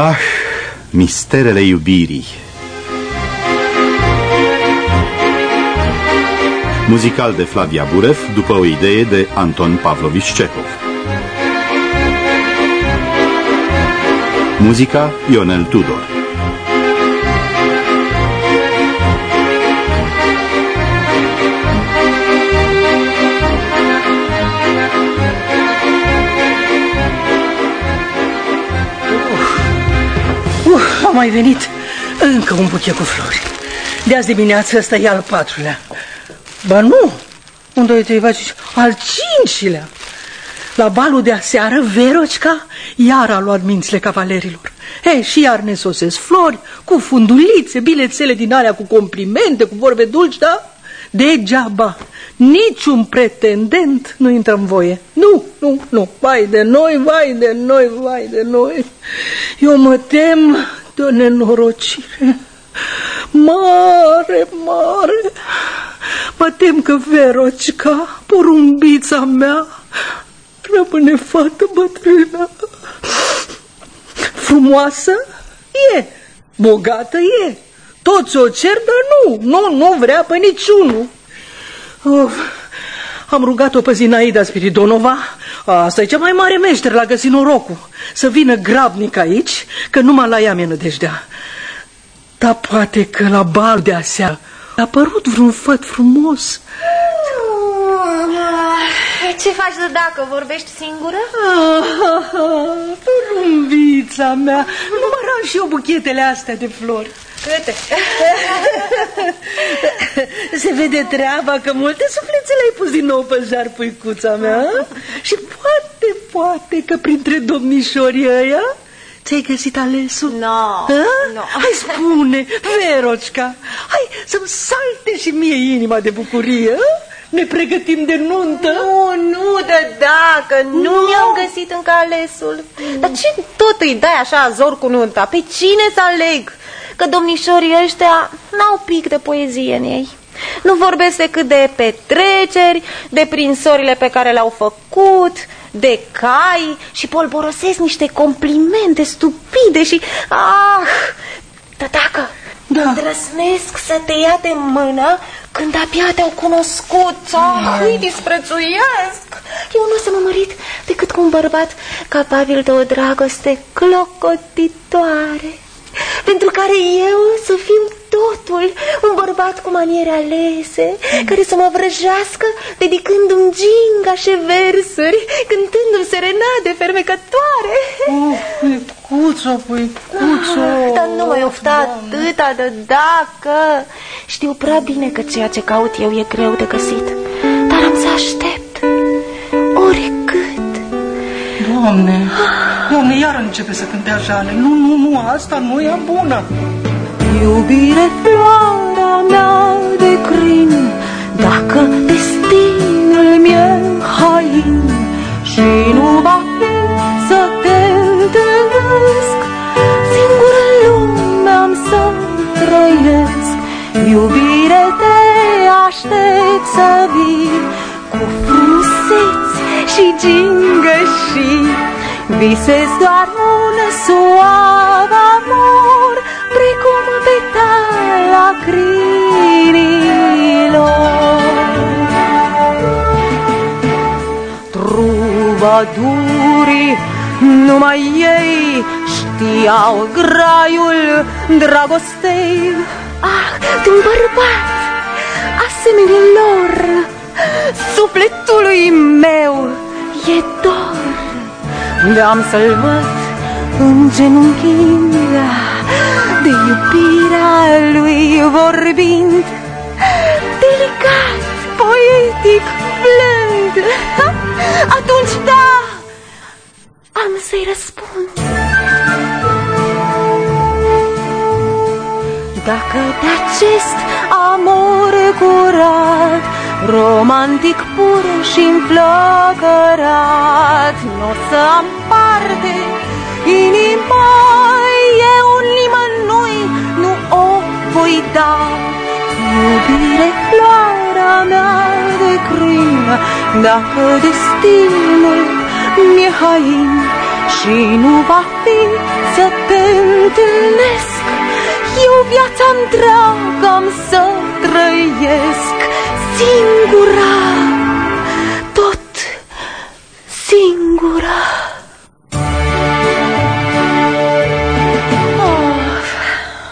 Ah, misterele iubirii. Muzical de Flavia Buref după o idee de Anton Pavlovici Cehov Muzica Ionel Tudor mai venit încă un buchet cu flori. De azi dimineață ăsta e al patrulea. Ba nu, un, doi, trei, patru, cinci, al cincilea. La balul de aseară, Verocica iar a luat mințile cavalerilor. Ei, și iar ne sosesc flori, cu fundulițe, bilețele din alea cu complimente, cu vorbe dulci, da? Degeaba, niciun pretendent nu intră în voie. Nu, nu, nu, vai de noi, vai de noi, vai de noi. Eu mă tem de o nenorocire mare, mare. Mă tem că Verocica, porumbița mea, rămâne fată bătrână. Frumoasă? E. Bogată e. Toți o cer, dar nu, nu, nu vrea pe niciunul. Of, am rugat-o pe Zinaida Spiridonova, asta e cea mai mare meșter la găsit norocul, să vină grabnic aici, că numai la ea mi-e nădejdea. Dar poate că la bal de aseară a apărut vreun făt frumos. Ce faci de dacă vorbești singură? Rumbița mea, număram și eu buchetele astea de flori. Câte? Se vede treaba că multe sufletele ai pus din nou pe jar, puicuța mea. Și poate, poate că printre domnișorii ăia Ți-ai găsit alesul? No, no. Hai spune, Verocica, hai să-mi salte și mie inima de bucurie, ne pregătim de nuntă? Nu, nu, de dacă, nu, nu. mi-am găsit încă alesul. Dar ce tot îi dai așa zor cu nunta? Pe cine să aleg? Că domnișorii ăștia n-au pic de poezie în ei. Nu vorbesc decât de petreceri, de prinsorile pe care le-au făcut, de cai și polborosesc niște complimente stupide și... Ah! Tătacă, da. îndrăsnesc să te ia de mână când abia te-au cunoscut. Ah, îi disprețuiesc. Eu nu o să mă mărit decât cu un bărbat capabil de o dragoste clocotitoare pentru care eu să fiu totul, un bărbat cu maniere alese, care să mă vrăjească dedicându-mi gingașe versuri, cântându-mi serenade fermecătoare. Oh, puicuțo, puicuțo! Ah, dar nu mai ofta atâta de dacă. Știu prea bine că ceea ce caut eu e greu de găsit, dar am să aștept Doamne, Doamne, iar începe să cânte jale. Nu, nu, nu, asta nu e bună. Iubire, floarea mea de crin, Dacă destinul meu hain Și nu va fi să te întâlnesc, Singură lume am să trăiesc. Iubire, te aștept să vii Cu frumuseți și gingășii Visez doar un suav amor Precum petala crinilor Trubadurii numai ei Știau graiul dragostei. Ah, tu bărbat, asemenea lor Sufletului meu e dor unde am să-l văd genunchi De iubirea lui vorbind. Delicat, poetic, blând. Atunci da, am să-i răspund. Dacă de acest amor curat Romantic pur și înflăcărat Nu o să am parte Inima eu nimănui Nu o voi da. Iubire, floarea mea de crin Dacă destinul mi-e hain Și nu va fi să te întâlnesc Eu viața întreagă am să trăiesc Singura, tot singura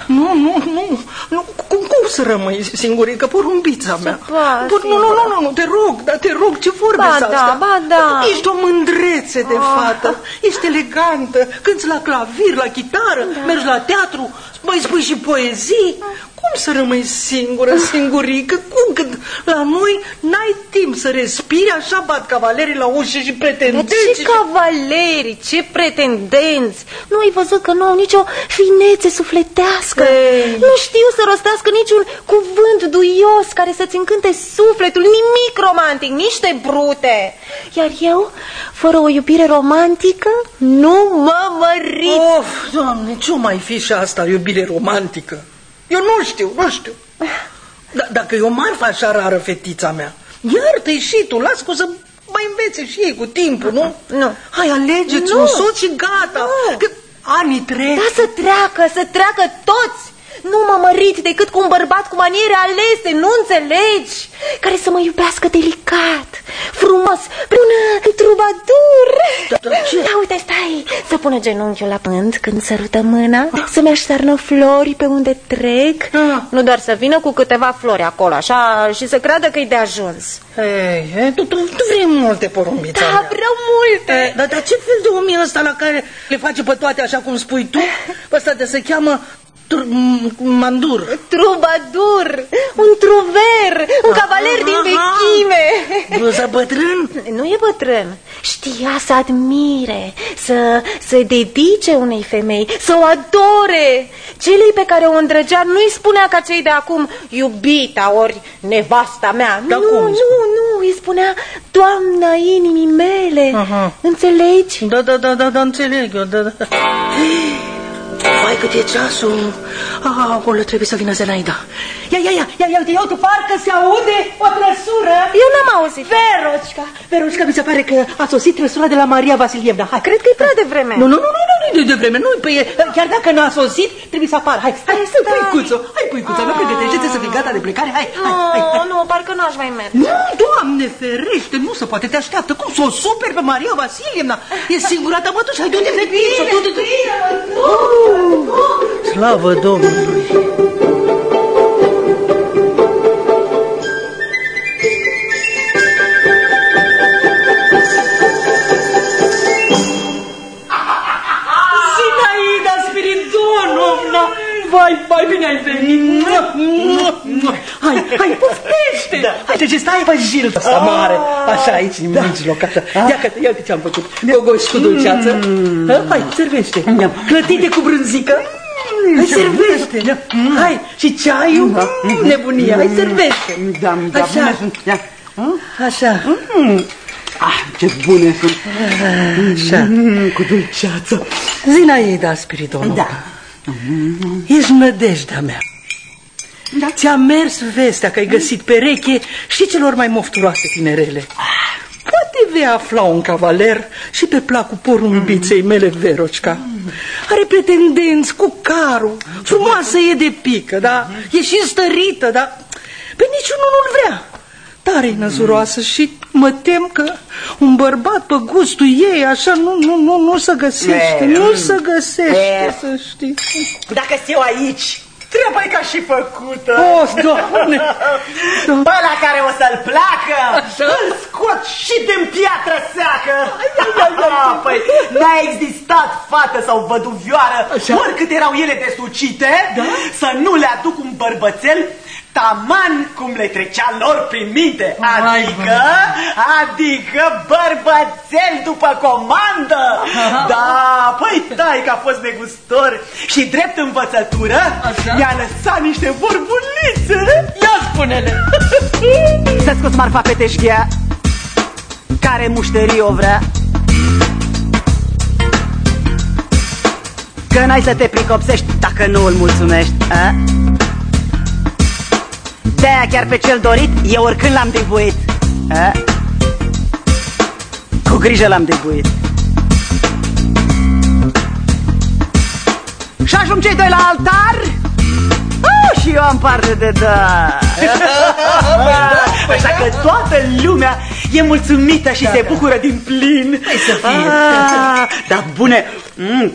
Nu, nu, nu, nu, cum, cum să rămâi singurică, porumbița mea? poate, Pur, nu, nu, nu, nu, nu, te rog, dar te rog, ce vorbe Ba sunt da, astea? ba da. Tu Ești o mândrețe de Ah. fată, ești elegantă, cânti la clavir, la chitară, Da. mergi la teatru, mai spui și poezii. Cum să rămâi singură, singurică? Cum când la noi n-ai timp să respiri, așa bat cavalerii la ușă și Dar pretendenți? ce cavaleri, ce pretendenți Nu ai văzut că nu au nicio finețe sufletească Ei. Nu știu să rostească niciun cuvânt duios Care să-ți încânte sufletul Nimic romantic, niște brute Iar eu, fără o iubire romantică Nu mă mărit Of, doamne, ce mai fi și asta, iubire romantică? Eu nu știu, nu știu. Da, dacă e o marfă așa rară, fetița mea, iartă-i și tu, las că o să mai învețe și ei cu timpul, nu? Nu. Hai, alegeți Nu. un soț și gata. Nu. Că anii trec. Da să treacă, să treacă toți Nu m-am mărit decât cu un bărbat cu maniere alese, nu înțelegi? Care să mă iubească delicat, frumos, până în trubadur Da, da, ce? Da, uite, stai, să pună genunchiul la pânt când sărută mâna Să-mi așternă flori pe unde trec Ah. Nu doar să vină cu câteva flori acolo, așa, și să creadă că e de ajuns Ei, ei, tu, tu, tu vrei multe, porumbița Da, mea. vreau multe E, dar, dar ce fel de om e ăsta la care le face pe toate așa cum spui tu? Ăsta de se cheamă tur, m- mandur. Trubadur, un truver, un cavaler din Aha. vechime Bluza bătrân? Nu e bătrân. Știa să admire, să se dedice unei femei, să o adore. Celei pe care o îndrăgea nu-i spunea ca cei de acum iubita ori nevasta mea. Dar nu, cum îi nu, nu, îi spunea doamna inimii mele. Aha. Înțelegi? Da, da, da, da, da, înțeleg eu, da, da. Vai, cât e ceasul. Ah, acolo trebuie să vină Zenaida. Ia, ia, ia, ia, ia, uite, ia, uite, parcă se aude o trăsură. Eu n-am auzit. Verocica, Verocica, mi se pare că a sosit trăsura de la Maria Vasilievna. Hai, Cred că e prea devreme. Nu, nu, nu, nu, nu, nu, nu, de vreme, nu, păi, chiar dacă n-a sosit, trebuie să apară. Hai, hai, hai, Stai. puicuțo, hai, puicuțo, nu pregătește să fii gata de plecare, hai, hai, hai, hai. Nu, nu, parcă n-aș mai merge. Nu, doamne ferește, nu se poate, te așteaptă. Cum să o super pe Maria Vasilievna? E singura ta mătușă, hai, du-te, fetiță, du-te, du-te. Slavă Domnului! Zinaida Spiridonovna! Vai, vai, bine ai venit! Hai, hai, poftește! Hai, ce stai pe jiltă asta mare, așa aici, în mijloc, așa. Ia că, ia uite ce am făcut, gogoș cu dulceață. Ha? Hai, servește. Clătite cu brânzică. Hai, servește. Hai, și ceaiul, nebunia, hai, servește. Da, da, Așa. bune sunt. Ia. Așa, Ah, ce bune sunt. așa. Mm, cu dulceață. Zinaida Spiridonovna. Da. Ești nădejdea mea. Da. Ți-a mers vestea că ai găsit pereche și celor mai mofturoase tinerele. Poate vei afla un cavaler și pe placul porumbiței mele, Verocica. Are pretendenți cu carul, frumoasă e de pică, da? E și stărită, da? Pe niciunul nu-l vrea. Tare năzuroasă și mă tem că un bărbat pe gustul ei așa nu, nu, nu, nu se găsește, E, nu mm. se găsește, E. să știi. Dacă eu aici, trebuie ca și făcută. O, doamne! Pe ăla care o să-l placă, îl scot și din piatră seacă. Ah, Păi, n-a existat fată sau văduvioară, oricât erau ele de sucite, să nu le aduc un bărbățel taman cum le trecea lor prin minte. Adică, adică bărbățel după comandă. Da, păi tai că a fost negustor și drept învățătură mi-a lăsat niște vorbulițe. Ia spune-le! Să scoți marfa pe teșghea Care mușterii o vrea Că n-ai să te pricopsești dacă nu îl mulțumești a? De-aia chiar pe cel dorit Eu oricând l-am dibuit a? Cu grijă l-am dibuit și ajung cei doi la altar uh, și eu am parte de da. Așa că toată lumea e mulțumită și da, se da. bucură din plin. Hai să fie. Ah, da, bune, mm,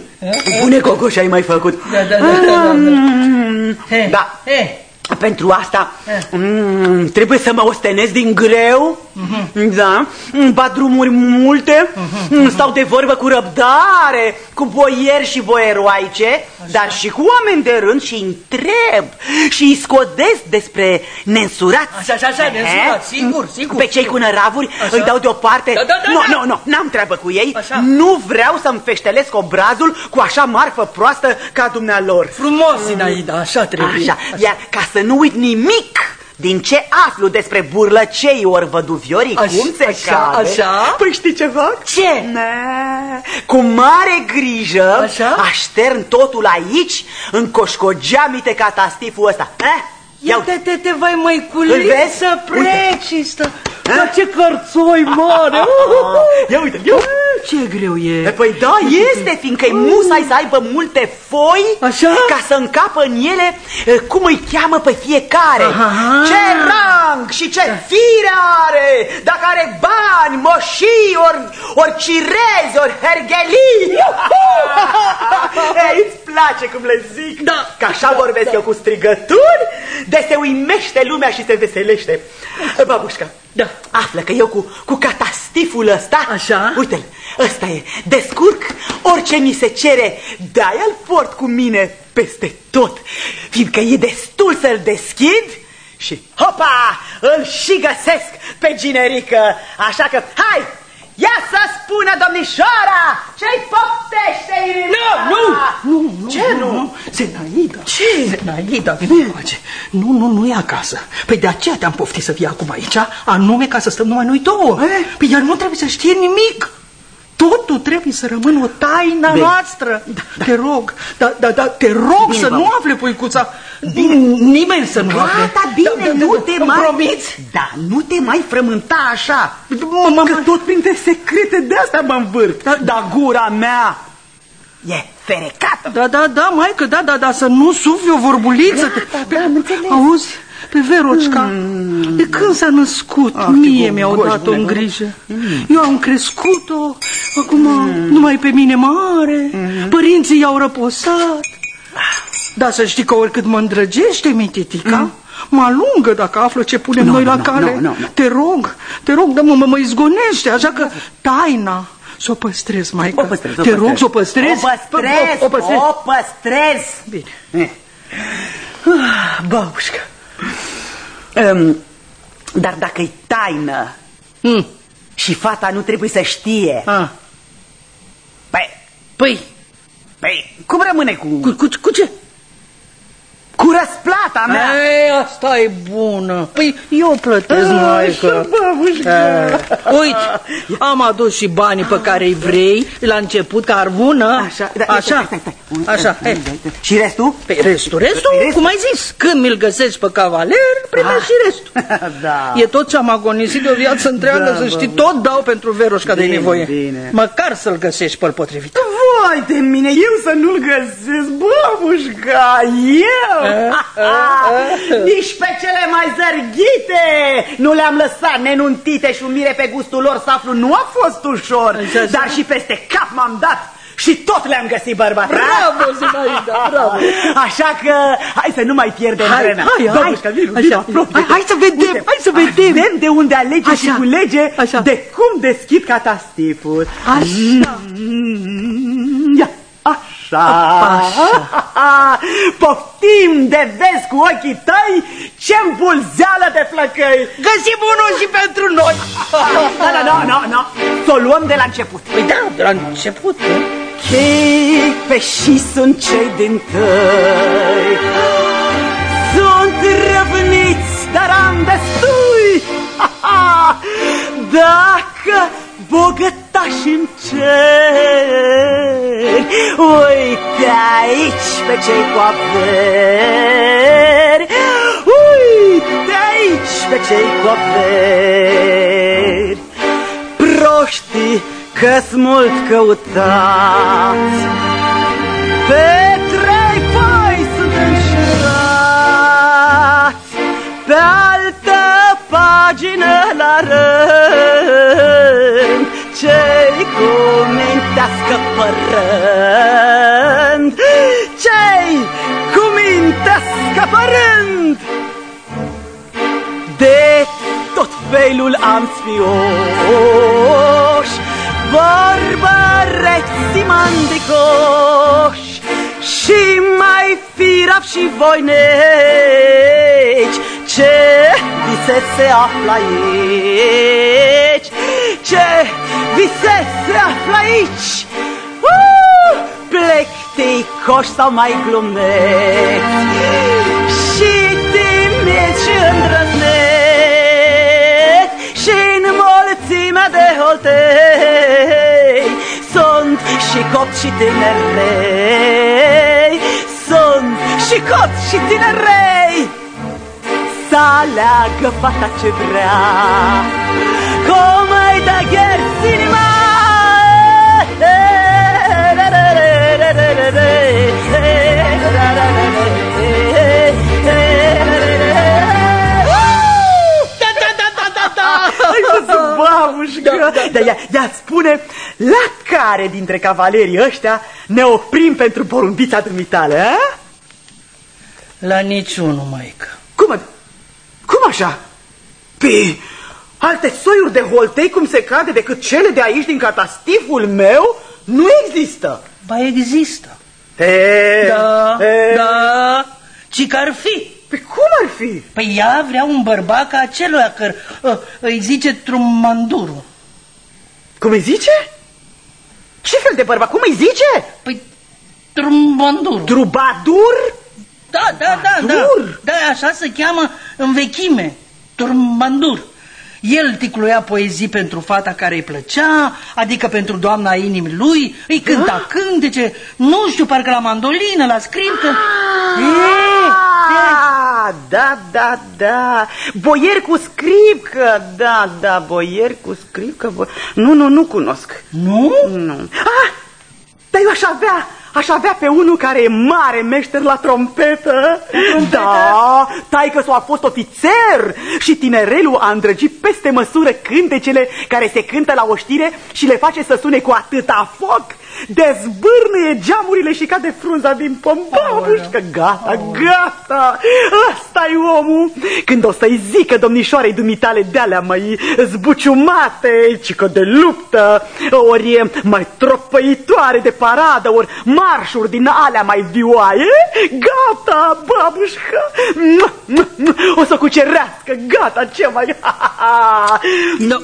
bune cocoș ai mai făcut. Da, da, da. da, da, da. Mm, da. He. Pentru asta mm, trebuie să mă ostenesc din greu, uh mhm. -huh. da, bat drumuri multe, uh mhm. -huh. stau de vorbă cu răbdare, cu boieri și boieroaice, așa. dar și cu oameni de rând și întreb și îi scodesc despre nensurați. Așa, așa, așa, nensurați, sigur, sigur. Pe cei sigur. cu năravuri așa. îi dau deoparte. Da, da, da, nu, da. nu, nu, n-am treabă cu ei, așa. nu vreau să-mi feștelesc obrazul cu așa marfă proastă ca dumnealor. Frumos, Inaida, așa trebuie. Așa, așa. iar ca să nu uit nimic din ce aflu despre burlăcei ori văduviorii, așa, cum se așa, cade? Așa? Păi știi ce fac? Ce? Ne, cu mare grijă așa? aștern totul aici, în coșcogeamite catastiful ăsta. Eh? Ia te, te, te vai măiculiță, să preci, stă. Dar ce cărțoi mare! Ia uite, ia Ce greu e! Păi da, este, fiindcă e musai să aibă multe foi Așa? ca să încapă în ele cum îi cheamă pe fiecare. Aha. Ce rang și ce fire are! Dacă are bani, moșii, ori, ori cirezi, ori herghelii! Ei, îți place cum le zic? Da. Că așa vorbesc da. eu cu strigături, de se uimește lumea și se veselește. Babușca, da. află că eu cu, cu catastiful ăsta, Așa? uite-l, ăsta e, descurc orice mi se cere, de-aia-l port cu mine peste tot, fiindcă e destul să-l deschid și hopa, îl și găsesc pe ginerică, așa că hai, Ia să spună, domnișoara, ce-i poftește inima? Nu, nu, nu, Ce nu? nu? Zenaida. Ce? Zenaida, nu, nu, nu, nu e acasă. Păi de aceea te-am poftit să fii acum aici, anume ca să stăm numai noi două. E? Păi iar nu trebuie să știe nimic. Totul trebuie să rămână o taină Bine. noastră. Da, da. Te rog, da, da, da, te rog Bine, să bă. nu afle puicuța. Bine. Nimeni să nu afle. Gata, bine, Da, da, da, nu da. te Îmi mai... promiți? Da, nu te mai frământa așa. Mă, mă, Că mă- tot printre secrete de asta mă învârt. Da, dar gura mea e ferecată. Da, da, da, maică, da, da, da, să nu sufli o vorbuliță. Da, da, am înțeles. Auzi, pe Verocica, de când s-a născut, Ah, mie ce mi-au gogoși, dat-o în bune, grijă. Eu am crescut-o, acum numai pe mine mare, părinții i-au răposat. Da, să știi că oricât mă îndrăgește mititica, mă alungă dacă află ce punem Nu, noi la nu, cale. nu, nu, nu. Te rog, te rog, da, mă, mă, mă izgonește, așa că taina să o păstrez, maică. O păstrez, o Te păstrez. rog să o păstrezi. O păstrez, O, o păstrez. o păstrez. Bine. Ah, Babușcă. Um, dar dacă e taină Mm. și fata nu trebuie să știe, Ah. păi, Păi, păi cum rămâne cu, cu, cu, cu ce? Cu răsplata mea? Ei, asta e bună. Păi eu plătesc, maică. Eh, Uite, am adus și banii pe care îi vrei la început, ca arvună. Așa, da, așa, stai, stai, stai. Uite, așa. uite, eh. uite. Și restul? Pe restul, restul, Restul? cum ai zis, când mi-l găsești pe cavaler, primești Ah. și restul. Da. E tot ce am agonisit de o viață întreagă, Da, să bă, știi, bă. tot dau pentru Veroșca de Bine, nevoie. bine. Măcar să-l găsești pe potrivit. Vai de mine, eu să nu-l găsesc, babușca, eu! Nici pe cele mai zărghite nu le-am lăsat nenuntite și umire pe gustul lor să aflu, nu a fost ușor, Așa, așa. dar și peste cap m-am dat și tot le-am găsit bărbat. Bravo, Zinaida, bravo. Așa că hai să nu mai pierdem Hai, vremea. hai, hai. Babușca, vino, Așa, vino, apropie. hai, hai să vedem, Uite, hai să vedem. Avem de unde alege și Așa, culege așa. de cum deschid catastiful. Așa. Mm, Ia, așa. Poftim de vezi cu ochii tăi ce îmbulzeală de flăcăi. Găsim unul și pentru noi. Da, da, da, da, da. Să o luăm de la început. Păi da, de la început, nu? Chei pe și sunt cei din tăi Sunt răvniți, dar am destui Dacă bogătași și-mi ceri. Uite aici pe cei cu averi, uite aici pe cei cu averi. Proștii că-s mult căutați, pe trei voi sunt înșurați, pe altă pagină la rău. Ce-i cu mintea scăpărând Ce-i cu mintea scăpărând De tot felul am spioși Vorbăreți mandicoși Și mai firav și voineci. Ce vise se află aici Ce vise se află aici? Uh! Plecticoși sau mai glumeți Și timiți și îndrăzneți Și în mulțimea de holtei Sunt și copți și tinerei. Sunt și copți și tinerei. Să aleagă fata ce vrea Cum îi dă gherți inima Da, da, da, da, da, da. Ai văzut, babușcă? Da, da, Dar ea, ea spune, la care dintre cavalerii ăștia ne oprim pentru porumbița dumitale, a? La niciunul, maică. Cum, ad- cum așa? Pe alte soiuri de holtei cum se cade decât cele de aici din catastiful meu nu există. Ba există. E, Da, e, da. Ci că ar fi. Pe cum ar fi? Păi ea vrea un bărbat ca acelui că uh, îi zice trummanduru. Cum îi zice? Ce fel de bărbat? Cum îi zice? Păi trummanduru. Trubadur? Da, da, da, da. Trubadur? Da, așa se cheamă în vechime. Turmandur. El ticluia poezii pentru fata care îi plăcea, adică pentru doamna inimii lui, îi cânta Da? cântece, nu știu, parcă la mandolină, la scriptă. Ah, da, da, da. Boier cu scripcă, da, da, boier cu scripcă. Bo... Nu, nu, nu cunosc. Nu? Nu. Ah, dar eu aș avea, aș avea pe unul care e mare meșter la trompetă. Da, taică a fost ofițer și tinerelul a îndrăgit peste măsură cântecele care se cântă la oștire și le face să sune cu atâta foc. Dezbârnăie geamurile și cade frunza din pom. Babușcă, gata, gata. ăsta e omul. Când o să-i zică domnișoarei dumitale de-alea mai zbuciumate, cică de luptă, ori mai tropăitoare de paradă, ori marșuri din alea mai vioaie, gata, babușcă. O să cucerească, gata, ce mai... Nu.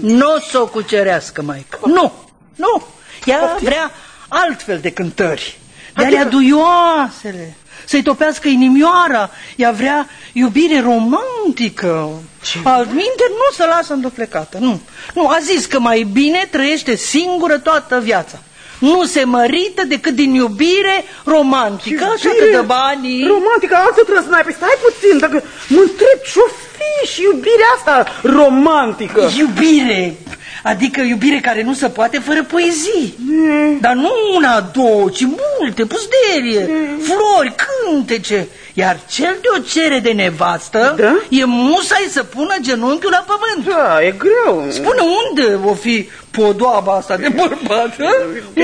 Nu o să o cucerească, maică. Nu, nu. Ea vrea altfel de cântări. De alea duioasele. Să-i topească inimioara. Ea vrea iubire romantică. Altminte nu se lasă înduplecată. Nu. nu, a zis că mai bine trăiește singură toată viața. Nu se mărită decât din iubire romantică și atât de banii. Romantică, altă trăznai, pe stai puțin, dacă mă întreb ce-o fi și iubirea asta romantică. Iubire, adică iubire care nu se poate fără poezii. Dar nu una, două, ci multe, pusderie, flori, cântece. Iar cel de o cere de nevastă Da? e musai să pună genunchiul la pământ. Da, e greu. Spune unde o fi podoaba asta de bărbat? hă?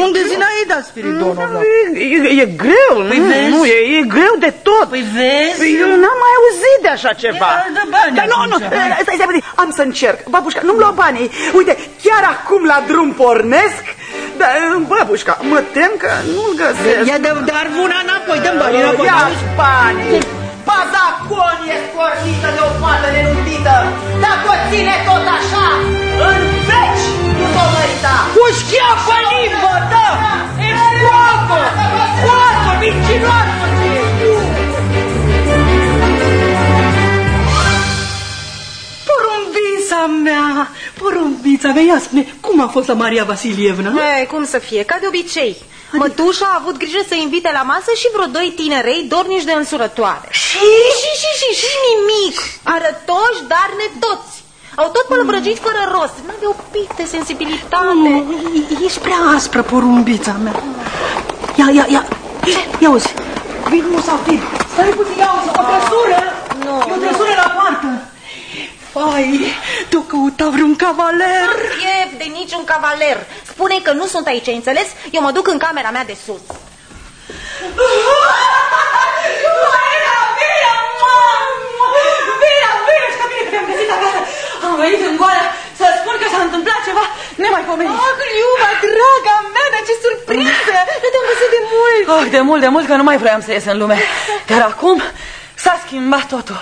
Unde Zinaida Spiridonovna? E, e, e greu, Păi nu, vezi? nu, e, e greu de tot. Păi vezi? Păi eu n-am mai auzit de așa ceva. Ia, dă bani Dar nu, nu, atunci, hai. stai, stai, puțin, am să încerc. Babușca, nu-mi lua banii. Uite, chiar acum la drum pornesc, dar, babușca, mă tem că nu-l găsesc. Ia dă, dar una înapoi, dă-mi banii înapoi. Ia banii. Bazacon e scornită de o fată nenuntită. Dacă o ține tot așa, în veci nu s-o mărita. O schiafă limbă, da! E scoată! Scoată, mincinoasă ce ești! Porumbița mea, porumbița mea, ia spune, cum a fost la Maria Vasilievna? E, cum să fie, ca de obicei. Mătușa a avut grijă să invite la masă și vreo doi tinerei dornici de însurătoare. Și? Și, și, și, și nimic. Arătoși, dar netoți. Au tot pălăvrăgit fără rost. N-aveau pic de sensibilitate. Nu, e- ești prea aspră, porumbița mea. Ia, ia, ia, ia uzi, vin musafir. Stai puțin, ia uzi, o trăsură. Nu, E o trăsură la poartă. Ai, tu căuta vreun cavaler? Nu chef de niciun cavaler. Spune că nu sunt aici, înțeles? Eu mă duc în camera mea de sus. Am venit în goală să spun că s-a întâmplat ceva nemaipomenit. Oh, Liuba, draga mea, dar ce surpriză! Nu te-am văzut de mult. Oh, de mult, de mult că nu mai vroiam să ies în lume. Dar acum s-a schimbat totul.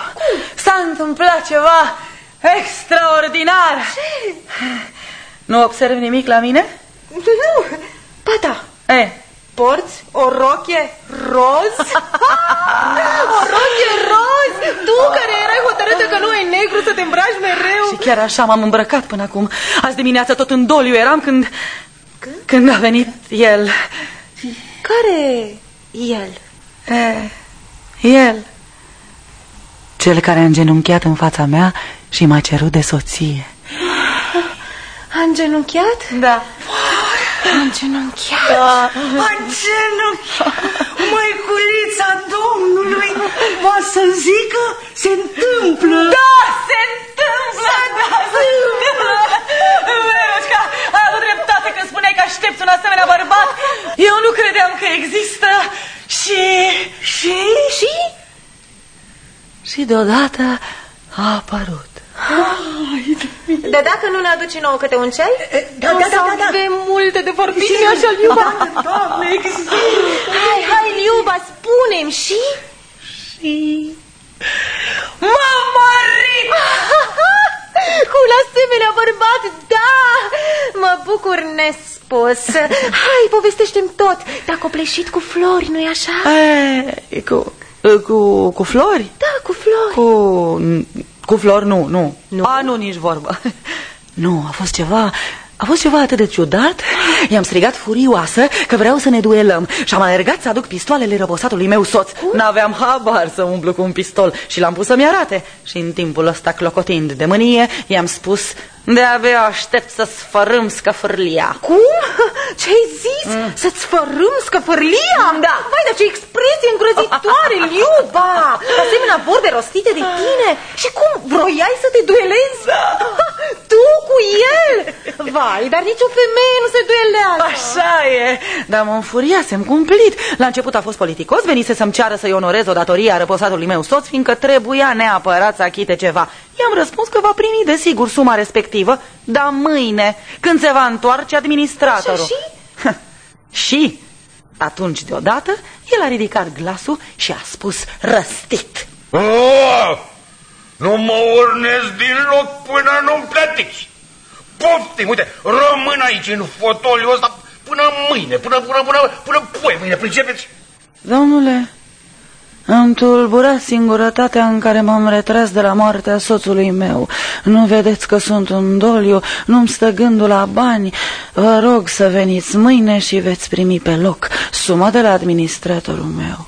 S-a întâmplat ceva extraordinar. Ce? Nu observ nimic la mine? Nu, ba da. E, Porți o rochie roz? o rochie roz? Tu care erai hotărâtă că nu e negru să te îmbraci mereu? și chiar așa m-am îmbrăcat până acum. Azi dimineață tot în doliu eram când... Când a venit el. Care el? E, el. Cel care a îngenunchiat în fața mea și m-a cerut de soție. A îngenunchiat? Da. A îngenunchiat. În genunchi, măiculița Domnului, va să zică, se întâmplă. Da, se întâmplă, da, se întâmplă. Veroșca, ai avut dreptate când spuneai că aștepți un asemenea bărbat. Eu nu credeam că există și... Și? Și? Și deodată a apărut. De dacă nu ne aduci nouă câte un ceai? da, da, da, da, da. avem multe de vorbit, nu așa, Liuba? Doamne, există. Hai, hai, Liuba, spune-mi și... Și... M-am marit! Cu un asemenea bărbat, da! Mă bucur nespus. Hai, povestește-mi tot. Te-a copleșit cu flori, nu-i așa? E, cu, cu, cu flori? Da, cu flori. Cu, cu flori, nu, nu. Nu? A, nu, nici vorbă. Nu, a fost ceva... A fost ceva atât de ciudat, i-am strigat furioasă că vreau să ne duelăm și am alergat să aduc pistoalele răposatului meu soț. N-aveam habar să umplu cu un pistol și l-am pus să-mi arate. Și în timpul ăsta, clocotind de mânie, i-am spus, de-abia aștept să sfărâm scăfârlia. Cum? Ce-ai zis? Mm. Să-ți fărâm scăfârlia? Da. Vai, dar ce expresie îngrozitoare, Liuba! Asemenea vorbe rostite de tine. Și cum, vroiai să te duelezi? Da. Tu cu el? Vai, dar nicio femeie nu se duelează. Așa e, dar mă înfuriasem cumplit. La început a fost politicos, venise să-mi ceară să-i onorez o datorie a răposatului meu soț, fiindcă trebuia neapărat să achite ceva. I-am răspuns că va primi, desigur, suma respectivă, dar mâine, când se va întoarce administratorul. Și, și atunci, deodată, el a ridicat glasul și a spus răstit. Oh, nu mă urnesc din loc până nu-mi plătiți. Poftim, uite, rămân aici în fotoliul ăsta până mâine, până, până, până, până poi mâine, pricepeți? Domnule, am tulburat singurătatea în care m-am retras de la moartea soțului meu. Nu vedeți că sunt un doliu, nu-mi stă gândul la bani. Vă rog să veniți mâine și veți primi pe loc suma de la administratorul meu.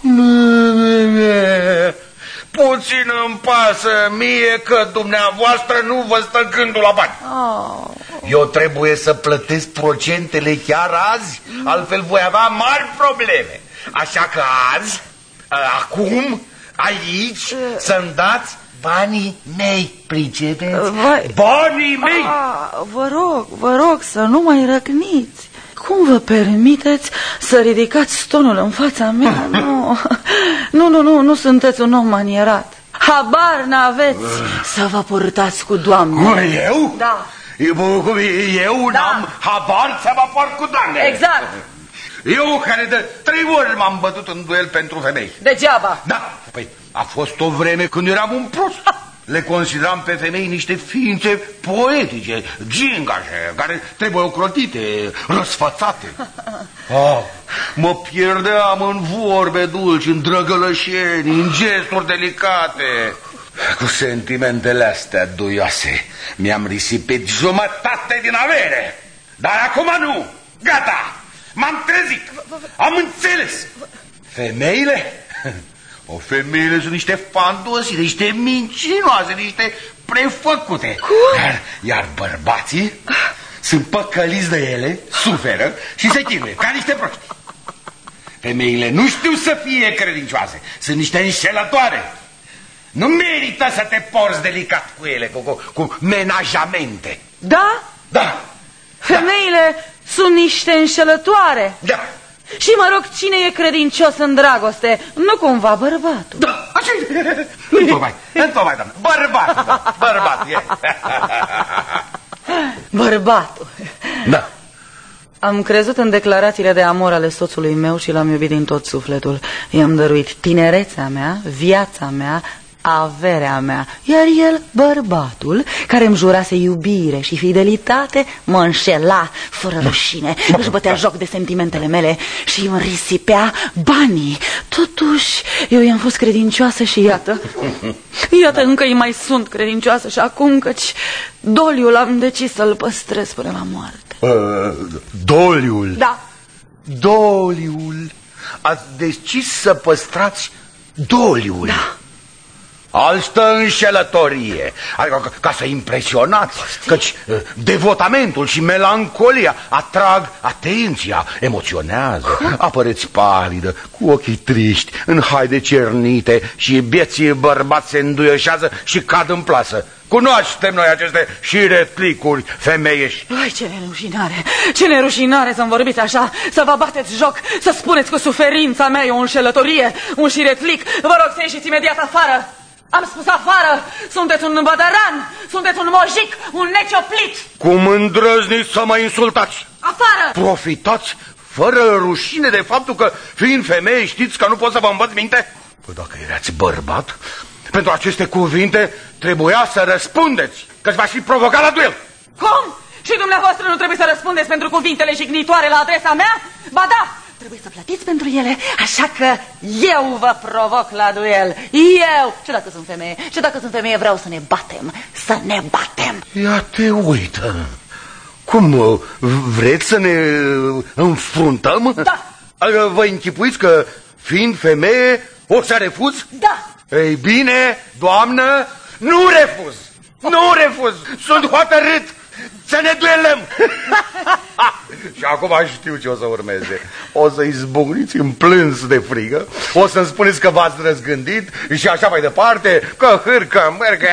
Puțin îmi pasă mie că dumneavoastră nu vă stă gândul la bani. Oh. Eu trebuie să plătesc procentele chiar azi, altfel voi avea mari probleme. Așa că azi, acum, aici, să-mi dați banii mei, pricepeți? Vai. Banii mei! Ah, vă rog, vă rog să nu mai răcniți. Cum vă permiteți să ridicați tonul în fața mea? Nu, nu, nu, nu, nu sunteți un om manierat. Habar n-aveți să vă purtați cu doamne. Mă, eu? Da. Eu, eu Da. n-am habar să mă port cu doamne. Exact. Eu care de trei ori m-am bătut în duel pentru femei. Degeaba. Da, păi a fost o vreme când eram un prost. Le consideram pe femei niște ființe poetice, gingașe, care trebuie ocrotite, răsfățate. Oh, mă pierdeam în vorbe dulci, în drăgălășeni, în gesturi delicate. Cu sentimentele astea duioase mi-am risipit jumătate din avere. Dar acum nu, gata, m-am trezit, am înțeles. Femeile? O, femeile sunt niște fandosi, niște mincinoase, niște prefăcute. Iar, iar bărbații sunt păcăliți de ele, suferă și se chinuie, ca niște proști. Femeile nu știu să fie credincioase, sunt niște înșelătoare. Nu merită să te porți delicat cu ele, cu, cu, cu menajamente. Da? Da. Femeile da. Sunt niște înșelătoare. Da. Și mă rog, cine e credincios în dragoste? Nu cumva bărbatul. Da, așa e. Întocmai, întocmai, doamnă. Bărbatul, da. Bărbatul e. Bărbatul. Da. Am crezut în declarațiile de amor ale soțului meu și l-am iubit din tot sufletul. I-am dăruit tinerețea mea, viața mea, averea mea, iar el, bărbatul, care îmi jurase iubire și fidelitate, mă înșela fără rușine, își bătea joc de sentimentele mele și îmi risipea banii. Totuși, eu i-am fost credincioasă și iată, iată încă îi mai sunt credincioasă și acum căci doliul am decis să-l păstrez până la moarte. Uh, doliul? Da. Doliul. Ați decis să păstrați doliul. Da. Altă înșelătorie, adică ca să impresionați, căci uh, devotamentul și melancolia atrag atenția, emoționează. Apăreți palidă, cu ochii triști, în haide cernite și bieții bărbați se înduioșează și cad în plasă. Cunoaștem noi aceste șiretlicuri femeiești. Ai, ce nerușinare, ce nerușinare să-mi vorbiți așa, să vă bateți joc, să spuneți că suferința mea e o înșelătorie, un șiretlic. Vă rog să ieșiți imediat afară. Am spus afară, sunteți un bădăran, sunteți un mojic, un necioplit. Cum îndrăzniți să mă insultați? Afară! Profitați fără rușine de faptul că, fiind femeie, știți că nu pot să vă învăț minte? Păi dacă erați bărbat, pentru aceste cuvinte trebuia să răspundeți, că va fi provocat la duel. Cum? Și dumneavoastră nu trebuie să răspundeți pentru cuvintele jignitoare la adresa mea? Ba da, trebuie să plătiți pentru ele, așa că eu vă provoc la duel. Eu! Ce dacă sunt femeie? Ce dacă sunt femeie vreau să ne batem, să ne batem. Ia te uită. Cum, vreți să ne înfruntăm? Da. Vă închipuiți că, fiind femeie, o să refuz? Da. Ei bine, doamnă, nu refuz! Nu refuz! Sunt hotărât să ne duelăm! și acum știu ce o să urmeze. O să izbucniți în plâns de frigă, o să-mi spuneți că v-ați răzgândit și așa mai departe, că hârcă, mărcă...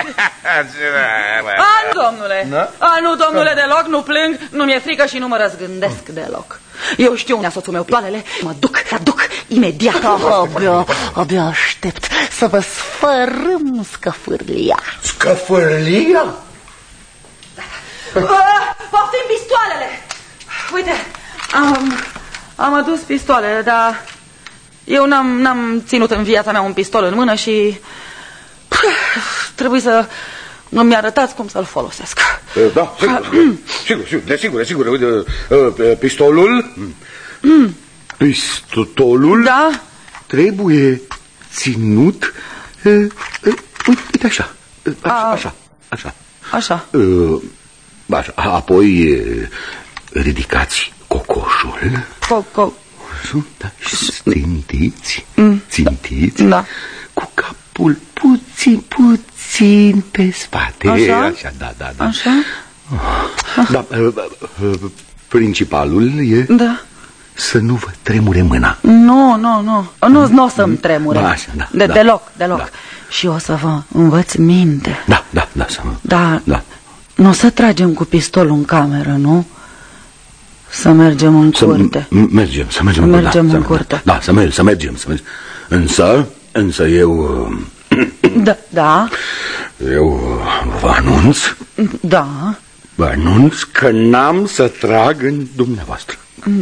A, nu, domnule! Da? A, nu, domnule, deloc, nu plâng, nu mi-e frică și nu mă răzgândesc deloc. Eu știu unde a soțul meu ploalele, mă duc, duc imediat. Abia, abia aștept să vă sfărâm scăfârlia. Scăfârlia? Poftim pistoalele! Uite, am, am adus pistoalele, dar eu n-am ținut în viața mea un pistol în mână și trebuie să nu mi arătați cum să-l folosesc. Da, sigur, sigur, sigur, desigur, desigur. Uite, pistolul, pistolul da? trebuie ținut, uite așa, așa, așa, așa. Așa. Așa, apoi ridicați cocoșul. Coco. Da, și țintiți, mm. țintiți, da. cu capul puțin, puțin pe spate. Așa? Așa, da, da, da. Așa? Da, principalul e... Da. Să nu vă tremure mâna. Nu, nu, nu. Nu, nu o să-mi tremure. Da, așa, da, De, da. Deloc, deloc. Da. Și o să vă învăț minte. Da, da, da. Să... Da, da. Nu o să tragem cu pistolul în cameră, nu? Să mergem în să curte. Mergem, să mergem, să mergem da, în să, curte. Da, să, mergem, să mergem, să mergem. Însă, însă eu... Da, da. Eu vă anunț... Da. Vă anunț că n-am să trag în dumneavoastră.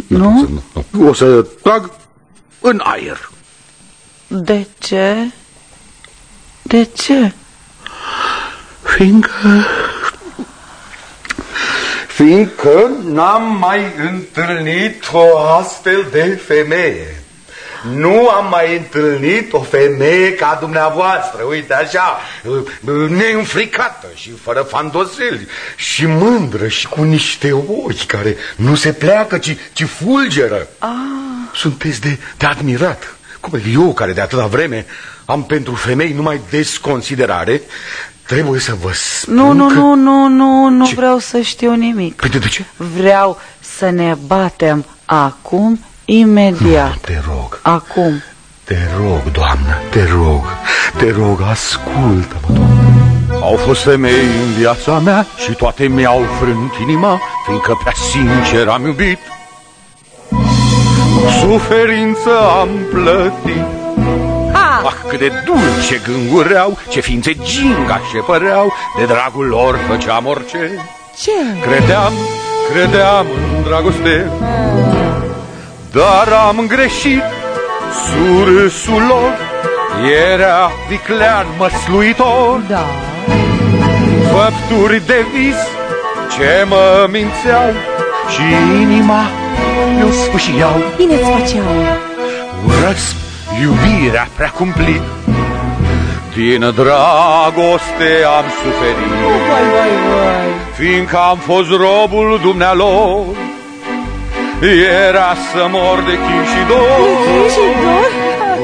Nu? Să, nu. O să trag în aer. De ce? De ce? Fiindcă... Fiindcă n-am mai întâlnit o astfel de femeie. Nu am mai întâlnit o femeie ca dumneavoastră, uite așa, neînfricată și fără fandoseli și mândră și cu niște ochi care nu se pleacă, ci, ci fulgeră. Ah. Sunteți de, de admirat. Cum eu, care de atâta vreme am pentru femei numai desconsiderare, trebuie să vă spun Nu, nu, că... nu, nu, nu, nu Ce? vreau să știu nimic. Păi de ce? Vreau să ne batem acum, imediat. Nu, te rog. Acum. Te rog, doamnă, te rog. te rog, ascultă-mă, Doamne. Au fost femei în viața mea și toate mi-au frânt inima, fiindcă prea sincer am iubit. Suferință am plătit. Ah, ah cât de dulce gângureau, ce ființe gingașe păreau, de dragul lor făceam orice. Ce? Credeam, credeam în dragoste, dar am greșit, surâsul lor era viclean măsluitor. Da. Făpturi de vis ce mă mințeau și inima mi-o sfâșiau. Bine îți făceau. Urăsc iubirea prea cumplit, din dragoste am suferit, Vai, vai, vai. fiindcă am fost robul dumnealor. Era să mor de chin și dor. Și dor?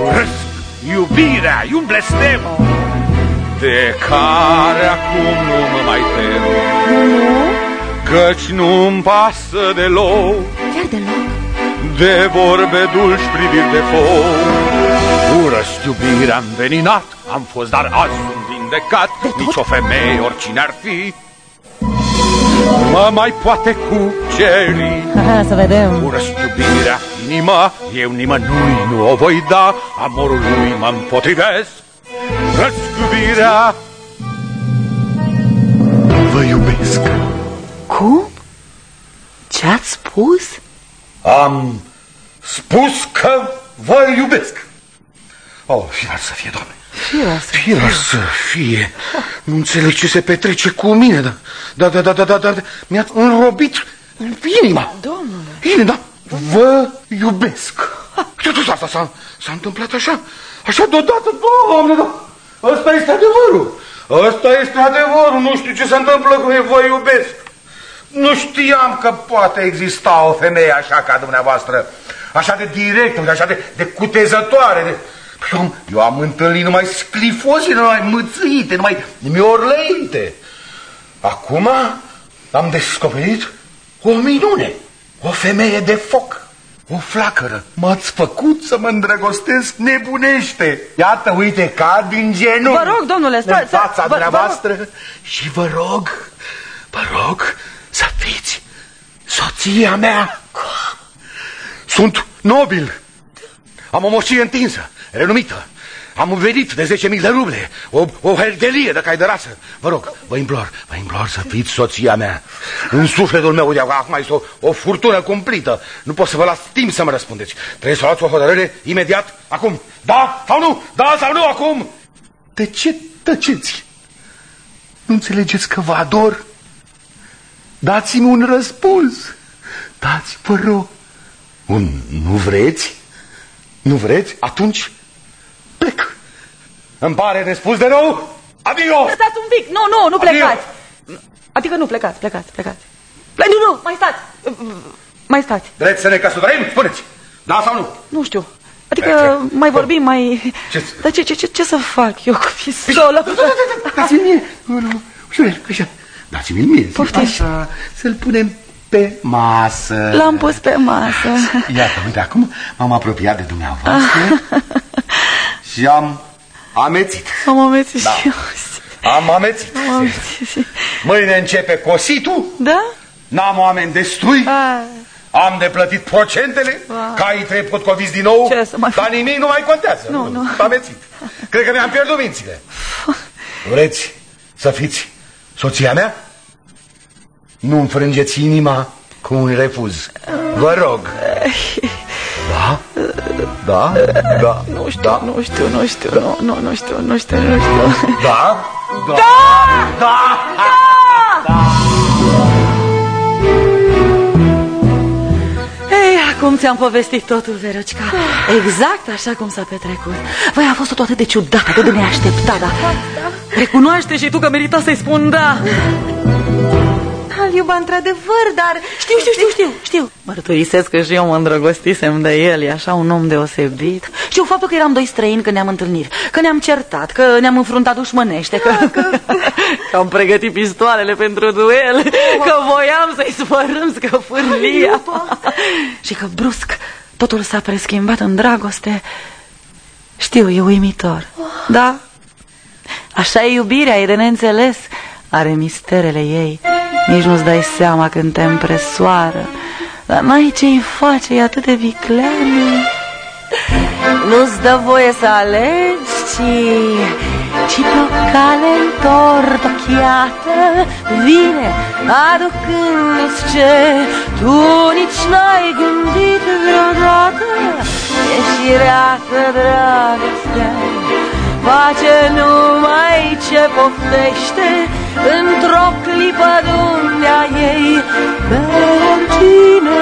Urăsc iubirea, e un blestem De care acum nu mă mai tem Căci nu-mi pasă deloc Chiar deloc? De vorbe dulci priviri de foc Urăsc iubirea înveninat Am fost, dar azi sunt vindecat Nici o femeie, oricine ar fi Mă mai poate cuceri Ha, să vedem. Urăsc iubirea, inima, eu nimănui nu o voi da, amorului mă împotrivesc. Urăsc iubirea, vă iubesc. Cum? Ce-ați spus? Am spus că vă iubesc. Oh, firar să fie, Doamne. Firea să Firar să fie. Nu înțeleg ce se petrece cu mine, dar da, da, da, da, da, da, mi-a înrobit inima. Domnule. Inima, vă iubesc. Totuși asta s-a, s-a întâmplat așa, așa deodată, doamne, da. Ăsta este adevărul. Ăsta este adevărul, nu știu ce se întâmplă cu mine, vă iubesc. Nu știam că poate exista o femeie așa ca dumneavoastră, așa de directă, așa de, de cutezătoare, de... Eu am, eu am întâlnit numai sclifosi, numai mâțâite, numai miorlăite. Acum am descoperit o minune, o femeie de foc, o flacără. M-ați făcut să mă îndrăgostesc nebunește. Iată, uite, cad din genunchi. Vă rog, domnule, stai- În fața stai- vă- dumneavoastră și vă rog, vă rog să fiți soția mea. Sunt nobil. Am o moșie întinsă, renumită. Am venit de 10.000 de ruble, o, o herdelie de cai de rasă. Vă rog, vă implor, vă implor să fiți soția mea. În sufletul meu, uite, acum este o, o furtună cumplită. Nu pot să vă las timp să mă răspundeți. Trebuie să luați o hotărâre imediat, acum. Da sau nu? Da sau nu acum? De ce tăceți? Nu înțelegeți că vă ador? Dați-mi un răspuns. Dați, vă rog. Un, nu vreți? Nu vreți? Atunci plec. Îmi pare de spus de nou? Adio! Stați un pic, nu, nu, nu plecați. Adică nu plecați, plecați, plecați. Ple- Nu, nu, mai stați. Mai stați. Vreți să ne căsătorim? Spuneți. Da sau nu? Nu știu. Adică mai vorbim, mai... Ce- Dar ce, ce, ce, ce să fac eu cu pistolul? Dați-mi mie. Nu, nu, ușurel, așa. Dați-mi mie. Poftiți. Așa, să-l punem pe masă. L-am pus pe masă. Iată, uite, acum m-am apropiat de dumneavoastră și am amețit. Am amețit Da. și eu. Am amețit. Am amețit și... Mâine începe cositul, Da? n-am oameni destui, A, am de plătit procentele, caii trebuie pot coviți din nou, Ce să mai dar nimic nu mai contează. Nu, nu. Am amețit. Cred că mi-am pierdut mințile. Vreți să fiți soția mea? Nu înfrângeți inima cu un refuz. Vă rog. Da? Da? Da? nu știu, Da? nu știu, nu știu, nu, nu, nu știu, nu știu, nu știu. Da? Da? Da! Ei, acum ți-am povestit totul, Verocica. Exact așa cum s-a petrecut. Voi a fost toată de ciudat, atât de neașteptat, dar... Recunoaște și tu că merita să-i spun da. Al iuba într-adevăr, dar... Știu, știu, știu, știu, știu. Mărturisesc că și eu mă îndrăgostisem de el, e așa un om deosebit. Știu faptul că eram doi străini când ne-am întâlnit, că ne-am certat, că ne-am înfruntat dușmănește, că, că am pregătit pistoalele pentru duel, că voiam să-i spărâm scăfârlia. și că brusc totul s-a preschimbat în dragoste. Știu, e uimitor. Da, Așa e iubirea, e de neînțeles. Are misterele ei. Nici nu-ți dai seama când te împresoară. Dar n-ai ce-i face, e atât de vicleană. Nu-ți dă voie să alegi, ci, ci pe o cale întortocheată vine aducându-ți ce tu nici n-ai gândit vreodată. E șireată dragostea face numai ce poftește într-o clipă dumnea ei pe oricine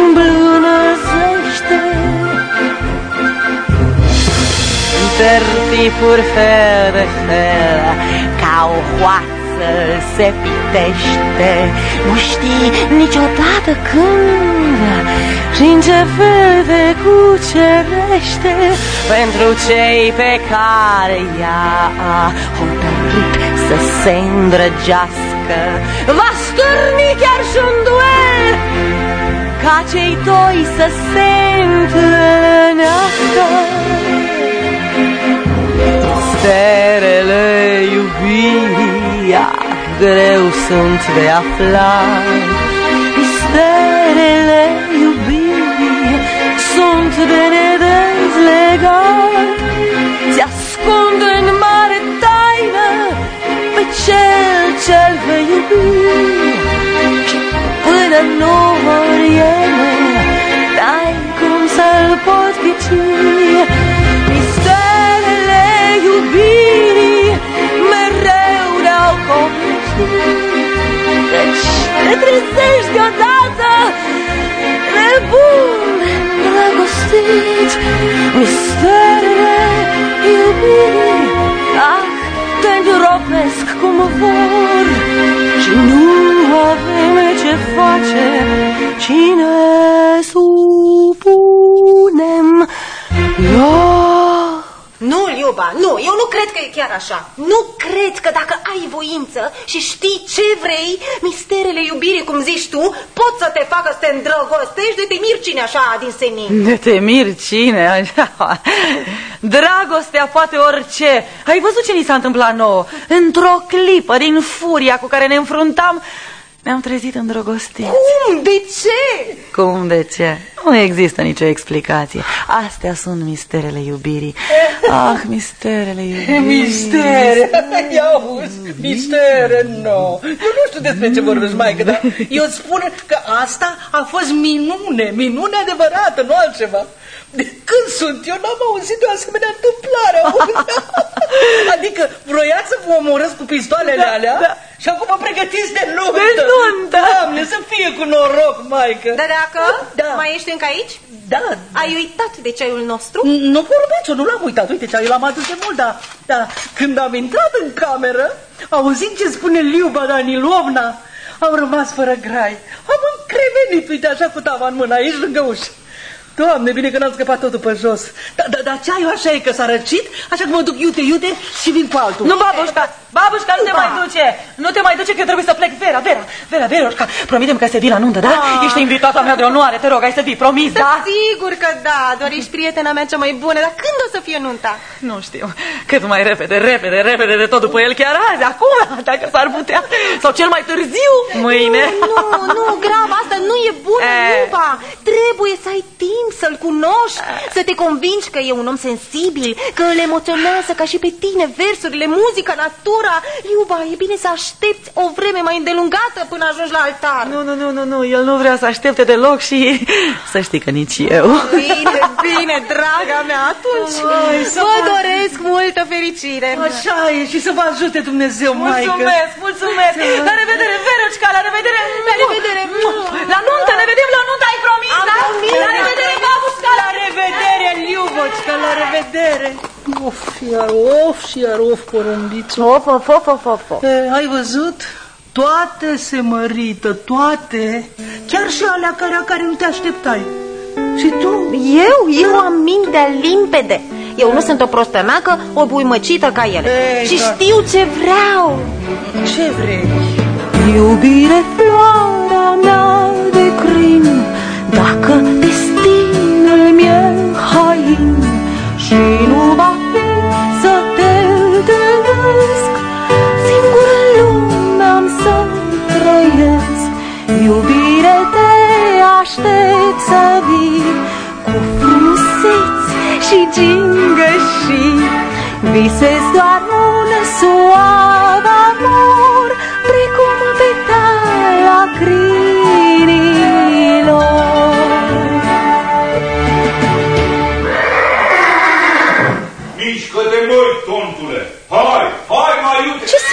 îmblânăzește. Tertipuri fel de fel, ca o hoață se pitește, nu știi niciodată când și în ce fel de cucerește pentru cei pe care ea a hotărât să se îndrăgească. Va stârni chiar și un duel ca cei doi să se întâlnească. Sterele iubirii, ah, greu sunt de aflat. Misterele iubirii sunt de nedezlegat. Ți ascund în mare taină pe cel ce-l vei iubi. Și până nu vor ele, n-ai cum să-l pot ghici. Te trezești deodată nebun, îndrăgostit Misterele iubirii. Ah, te îndropesc cum vor. Și nu avem ce face Cine supunem Nu, Liuba, nu, eu nu cred că e chiar așa. Nu cred că dacă ai voință și știi ce vrei, misterele iubirii, cum zici tu, pot să te facă să te îndrăgostești de te miri cine așa din senin. De te miri cine? Dragostea poate orice. Ai văzut ce ni s-a întâmplat nouă? Într-o clipă, din furia cu care ne înfruntam, ne-am trezit îndrăgostiți. Cum? De ce? Cum de ce? Nu există nicio explicație. Astea sunt misterele iubirii. Ah, misterele iubirii. Mistere, ia auzi, mistere, nu. Eu nu știu despre ce vorbești, maică, dar eu îți spun că asta a fost minune, minune adevărată, nu altceva. De când sunt eu, n-am auzit de o asemenea întâmplare. auzi? adică vroia să vă omorăți cu pistoalele Da, alea da. Și acum vă pregătiți de nuntă. De nuntă. Doamne, să fie cu noroc, maică. Dar dacă Da. mai ești încă aici? Da, Ai uitat de ceaiul nostru? Nu vorbeți, eu nu l-am uitat. Uite, ce l-am adus de mult, dar, dar când am intrat în cameră, auzind ce spune Liuba Danilovna, am rămas fără grai. Am încremenit, uite, așa cu tava în mână, aici lângă ușă. Doamne, bine că n-am scăpat totul pe jos. Dar da, da, ceaiul așa e că s-a răcit, așa că mă duc iute, iute și vin cu altul. Nu, babușca, babușca, nu te mai duce. Nu te mai duce că eu trebuie să plec. Vera, Vera, Vera, Veroșca, promitem că să vii la nuntă, da? Ești invitata mea de onoare, te rog, ai să vii, promis, da? Sigur că da, doar ești prietena mea cea mai bună, dar când o să fie nunta? Nu știu, cât mai repede, repede, repede de tot după el, chiar azi, acum, dacă s-ar putea, sau cel mai târziu, mâine. Nu, nu, grav, asta nu e bună, Eh. Iuba. Trebuie să ai timp să-l cunoști, să te convingi că e un om sensibil, că îl emoționează ca și pe tine versurile, muzica, natura. Iuba, e bine să aștepți o vreme mai îndelungată până ajungi la altar. Nu, nu, nu, nu, nu, el nu vrea să aștepte deloc și să știi că nici eu. Bine, bine, draga mea, atunci Ai, să vă mă- doresc multă fericire. Așa e și să vă ajute Dumnezeu, maică. Mulțumesc, mulțumesc! La revedere, Verușca, la revedere! La revedere! La nuntă, ne vedem la nuntă, ai promis, Am da? promis. La revedere, babușca! La revedere, Liuboțca, la revedere. Of, iar of și iar of, porumbițu. Of, of, of, of, of, of. E, ai văzut? Toate se mărită, toate. Chiar și alea care, care nu te așteptai. Și tu? Eu? Eu am mintea limpede. Eu nu sunt o prostănacă, o buimăcită ca ele. Ei, și da. știu ce vreau. Ce vrei? Iubire, floarea mea de crin, dacă destinul mi-e hain și nu va fi să te întâlnesc, Singur în lume am să trăiesc, Iubire te aștept să vii cu frumuseți și gingășii. Visez doar un suav amor, precum petala crin.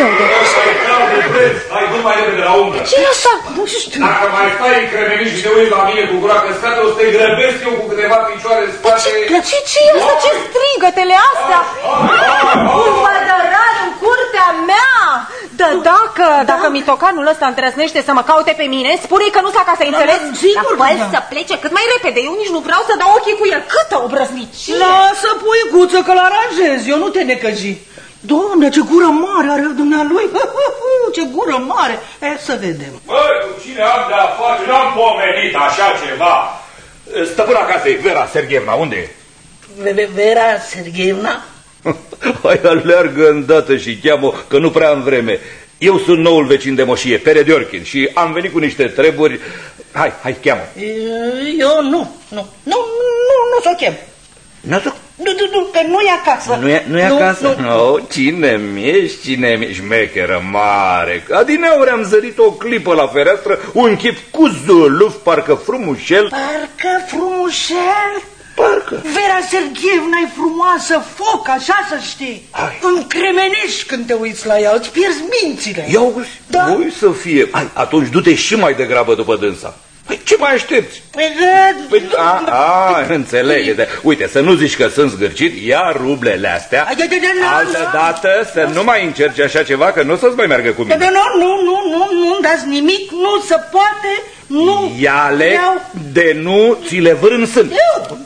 Mai iute! Ce se aude? Ăsta e clar de preț. Hai, du mai repede la umbră. ce e asta? Nu știu. Dacă mai stai încremenit și te uiți la mine cu gura căscată, o să te grăbesc eu cu câteva picioare în spate. Ce, ce e asta? Ce strigătele astea? Un mădărar în curtea mea! Da, dacă, dacă mitocanul ăsta îndrăznește să mă caute pe mine, spune că nu s acasă, înțeles? da, sigur Dar că fă da. să plece cât mai repede, eu nici nu vreau să dau ochii cu el. Câtă obrăznicie! Lasă, puicuță, că-l aranjez, eu nu te necăji. Doamne, ce gură mare are dumnealui! Ce gură mare! E, să vedem. Băi, cu cine am de a face? N-am pomenit așa ceva. Stăpâna casei, Vera Serghevna, unde e? Ve- Ve- Vera Sergeevna? Hai, aleargă îndată și cheamă, că nu prea am vreme. Eu sunt noul vecin de moșie, Pere Diorchin, și am venit cu niște treburi. Hai, hai, cheamă. E, Eu nu, nu, nu, nu, nu s-o chem. Nu, nu, Nu, nu, nu, că nu e acasă. nu e, nu e acasă? Nu. Oh, cine mi-ești, cine mi Șmecheră mare. Adineauri am zărit o clipă la fereastră, un chip cu zuluf, parcă frumușel. Parcă frumușel. Parcă. Vera Sergeevna e frumoasă, foc, așa să știi. Hai. Încremenești când te uiți la ea, îți pierzi mințile. Ia uzi, Da. voi să fie. Hai, atunci du-te și mai degrabă după dânsa. Păi, ce mai aștepți? Păi, da, Păi, a, a, înțeleg. De, uite, să nu zici că sunt zgârcit, ia rublele astea. Ai, ai, ai, ai, ai, Altă ai. dată să nu mai încerci așa ceva, că nu o să-ți mai meargă cu Nu, mine. nu, nu, nu, nu, nu-mi dați nimic, nu se poate, nu. Ia-le, Iau. de nu ți le vâr în sân. Eu.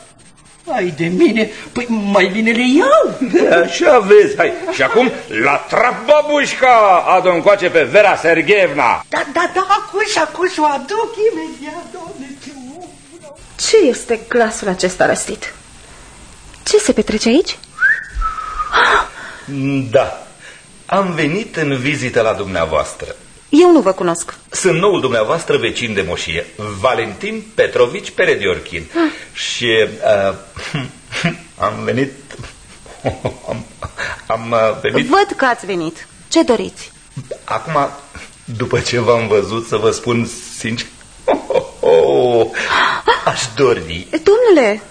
Ai de mine, păi mai bine le iau. Așa vezi, hai. Și acum, la trap, babușca, adu încoace pe Vera Sergeevna. Da, da, da, acuși, acuși, o aduc imediat, doamne, ce umbră. Ce este glasul acesta răstit? Ce se petrece aici? Da, am venit în vizită la dumneavoastră. Eu nu vă cunosc. Sunt noul dumneavoastră vecin de moșie, Valentin Petrovici Perediorchin. Și uh, am venit... Am, am uh, venit... Văd că ați venit. Ce doriți? Acum, după ce v-am văzut, să vă spun sincer... Oh, aș dori... Domnule,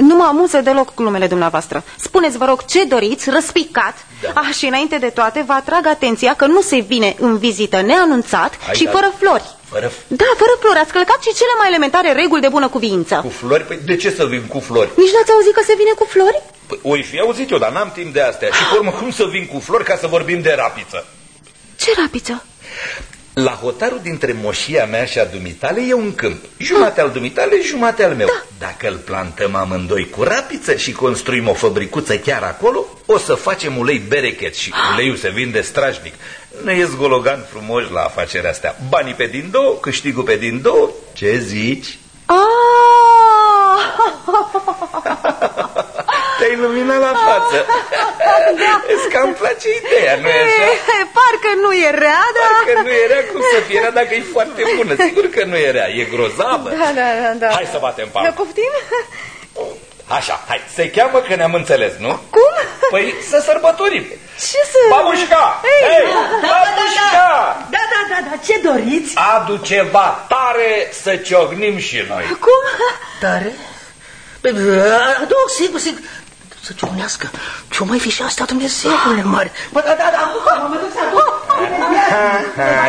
nu mă amuză deloc glumele dumneavoastră. Spuneți, vă rog, ce doriți, răspicat. Da. Ah, și înainte de toate, vă atrag atenția că nu se vine în vizită neanunțat Hai, și da. fără flori. Fără Da, fără flori. Ați călcat și cele mai elementare reguli de bună cuvință. cu flori? Păi de ce să vin cu flori? Nici n-ați auzit că se vine cu flori? Păi, oi fi auzit eu, dar n-am timp de astea. Și pe urmă, cum să vin cu flori ca să vorbim de rapiță? Ce rapiță? La hotarul dintre moșia mea și a dumitale e un câmp. Jumate al dumitale, jumate al meu. Dacă îl plantăm amândoi cu rapiță și construim o fabricuță chiar acolo, o să facem ulei berechet și uleiul se vinde strajnic. Ne ies gologan frumoși la afacerea asta. Banii pe din două, câștigul pe din două. Ce zici? Ah! Te-ai luminat la față. Îți cam place ideea, nu-i așa? E, Parcă nu e rea, da? Parcă nu era cum să fie rea dacă e foarte bună. Sigur că nu era, e grozavă. Da, da, da, da. Hai să batem Ne palma. poftim? Așa, hai, se cheamă că ne-am înțeles, nu? Cum? Păi să sărbătorim. Ce să... Babușca! Ei! Hei, babușca! Da, da, da, da, ce doriți? Adu ceva tare să ciognim și noi. Cum? Tare? Păi, Aduc, sigur, sigur. Să ciunească. Ce mai fi și asta, Dumnezeule mare? Bă, da, da, da, mă duc să aduc.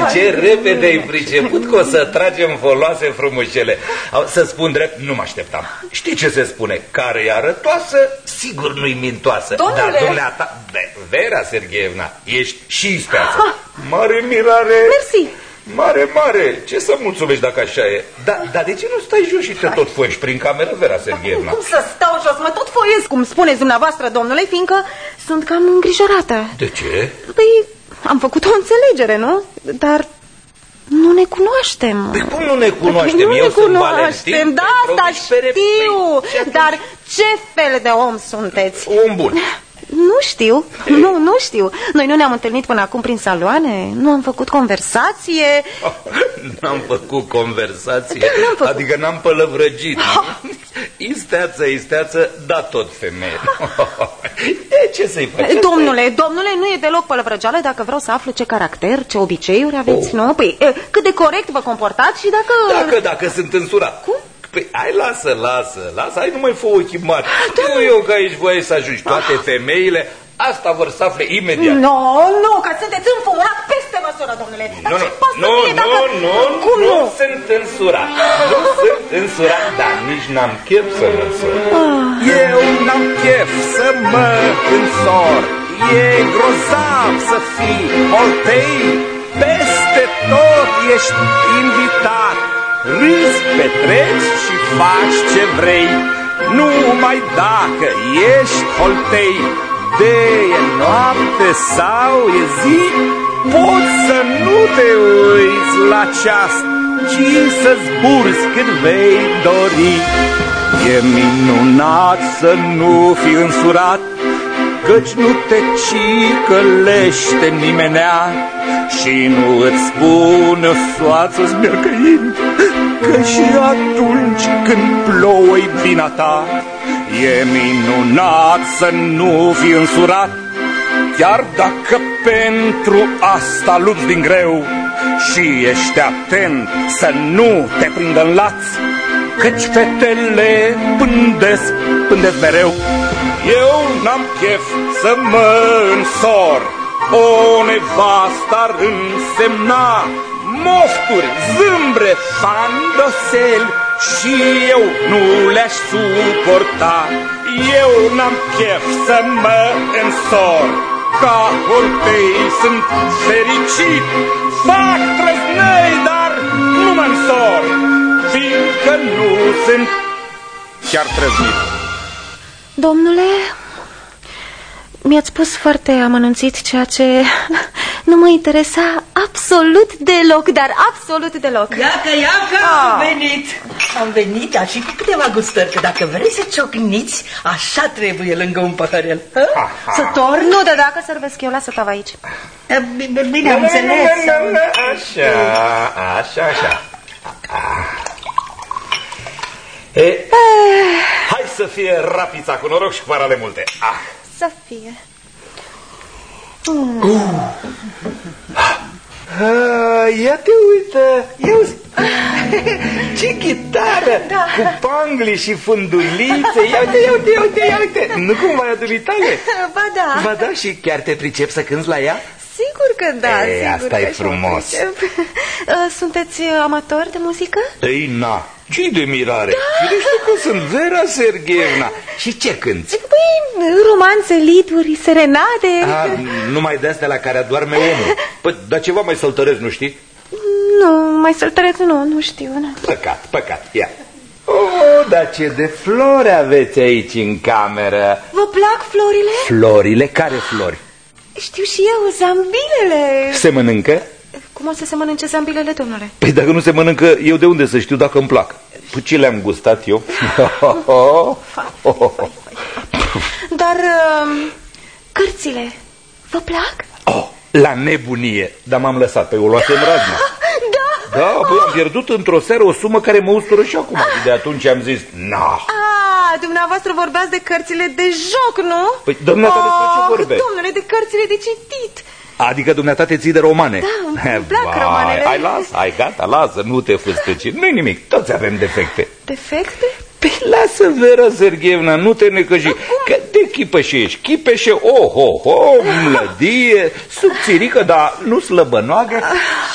Ha, ce repede ai priceput că o să tragem foloase frumușele. Au, Să spun drept, nu mă așteptam. Știi ce se spune? Care e arătoasă, sigur nu-i mintoasă. Domnule! Dar dumneata, Be- Vera Sergeevna, ești și ispeață. Mare mirare! Mersi. Mare, mare! Ce să mulțumești dacă așa e? Da, dar de ce nu stai jos și te tot foiești prin cameră, Vera Sergeevna? Cum să stau jos? Mă tot foiesc, cum spuneți dumneavoastră, domnule, fiindcă sunt cam îngrijorată. De ce? Păi, am făcut o înțelegere, nu? Dar nu ne cunoaștem. Păi cum nu ne cunoaștem? Nu Eu ne sunt cunoaștem, Valentin da, asta Petrovici Pere- știu. Păi, și atunci- Dar ce fel de om sunteți? Om bun. Nu știu, nu, nu știu Noi nu ne-am întâlnit până acum prin saloane Nu am făcut conversație N-am făcut conversație n făcut. Adică n-am pălăvrăgit Isteață, isteață, da tot femeie e, Ce să-i faci? Domnule, domnule, nu e deloc pălăvrăgeală Dacă vreau să aflu ce caracter, ce obiceiuri aveți, oh. nu? Păi, cât de corect vă comportați și dacă... Dacă, dacă sunt însurat Cum? Păi, hai, lasă, lasă, lasă, hai nu mai fă ochii mari. Nu eu că aici voie să ajungi toate femeile, asta vor să afle imediat. Nu, nu, că sunteți înfurat peste măsură, domnule. nu, nu, nu, nu, nu, Cum nu, nu sunt însurat. Nu sunt însurat, dar nici n-am chef să mă însor. Ah. Eu n-am chef să mă însor. E grozav să fii oltei, peste tot ești invitat Râzi, petreci și faci ce vrei. Numai dacă ești holtei De e noapte sau e zi Poți să nu te uiți la ceas Ci să zburzi cât vei dori. E minunat să nu fi însurat Căci nu te cicălește nimenea Și nu îți spune soață-ți mergăind Că și atunci când plouă vina ta E minunat să nu fi însurat. Chiar dacă pentru asta lupți din greu Și ești atent să nu te prindă în laț Căci fetele pândesc, pândesc mereu Eu n-am chef să mă însor. O nevastă ar însemna mofturi, zâmbre, fandoseli Și eu nu le-aș suporta. Eu n-am chef să mă însor. Ca hortei sunt fericit Fac trăznăi, dar nu mă însor Fiindcă nu sunt chiar trăznit Domnule, mi-ați spus foarte amănunțit ceea ce nu mă interesa absolut deloc, dar absolut deloc. Iacă, iacă, ah. am venit. Am venit, dar și cu câteva gustări, că dacă vrei să ciocniți, așa trebuie lângă un păhărel. Să torn? Nu, de dacă servesc eu, lasă tava aici. Bine, bine am înțeles. Așa, așa, așa. E, eh. hai să fie rapița cu noroc și cu parale multe. Ah să fie. Mm. Uh. Ah, ia te uită, eu ce chitară da. cu pangli și fundulițe Ia uite, ia uite, ia uite, ia uite Nu cumva e dumitale? Ba da Ba da, și chiar te pricep să cânți la ea? Sigur că da, Ei, sigur asta că e frumos Sunteți amatori de muzică? Ei, na, ce de mirare? Da. Și știu că sunt Vera Sergeevna. Și ce cânti? Păi, romanțe, lituri, serenade. A, numai de astea la care adorme omul. Păi, dar ceva mai săltăresc, nu știți? Nu, mai săltăresc nu, nu știu. Nu. Păcat, păcat, ia. Oh, dar ce de flori aveți aici în cameră? Vă plac florile? Florile? Care flori? Știu și eu, zambilele. Se mănâncă? Cum o să se mănânce zambilele, domnule? Păi dacă nu se mănâncă, eu de unde să știu dacă îmi plac? Păi ce le-am gustat eu? Dar uh, cărțile, vă plac? Oh, la nebunie, dar m-am lăsat, pe o luasem razna. Da? Da, păi am pierdut într-o seară o sumă care mă ustură și acum. Și de atunci am zis, na. Ah, dumneavoastră vorbeați de cărțile de joc, nu? Păi, dumneavoastră, oh, despre ce vorbe? Domnule, de cărțile de citit. Adică dumneata te ții de romane. Da, îmi plac Vai, romanele. Hai, las, hai, gata, lasă, nu te fâstăci. Nu-i nimic, toți avem defecte. Defecte? Păi lasă, Vera Serghevna, nu te necăji, că te chipășești, chipeșe, oh, oh, oh, mlădie, subțirică, dar nu slăbănoagă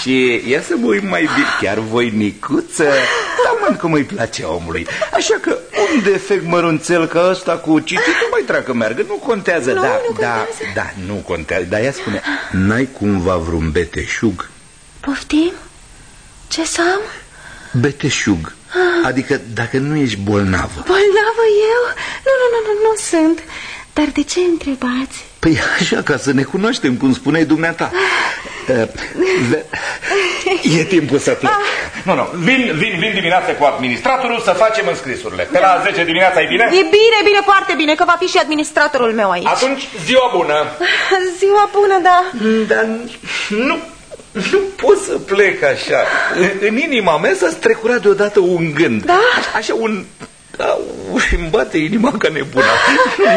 și ia să mă uit mai bine, chiar voinicuță, dar mă, cum îi place omului. Așa că un defect mărunțel ca ăsta cu cititul mai treacă meargă, nu contează, nu, da, nu da, contează. da, nu contează, dar ea spune, n-ai cumva vreun beteșug? Poftim? Ce să am? Beteșug. Adică dacă nu ești bolnavă Bolnavă eu? Nu, nu, nu, nu, nu sunt Dar de ce întrebați? Păi așa, ca să ne cunoaștem, cum spuneai dumneata E timpul să plec Nu, nu, vin, vin, vin dimineața cu administratorul să facem înscrisurile. Pe la 10 dimineața e bine? E bine, bine, foarte bine, că va fi și administratorul meu aici. Atunci, ziua bună. Ziua bună, da. Dar nu, nu pot să plec așa. În, în inima mea s-a strecurat deodată un gând. Da? Așa un... Da, îmi bate inima ca nebuna.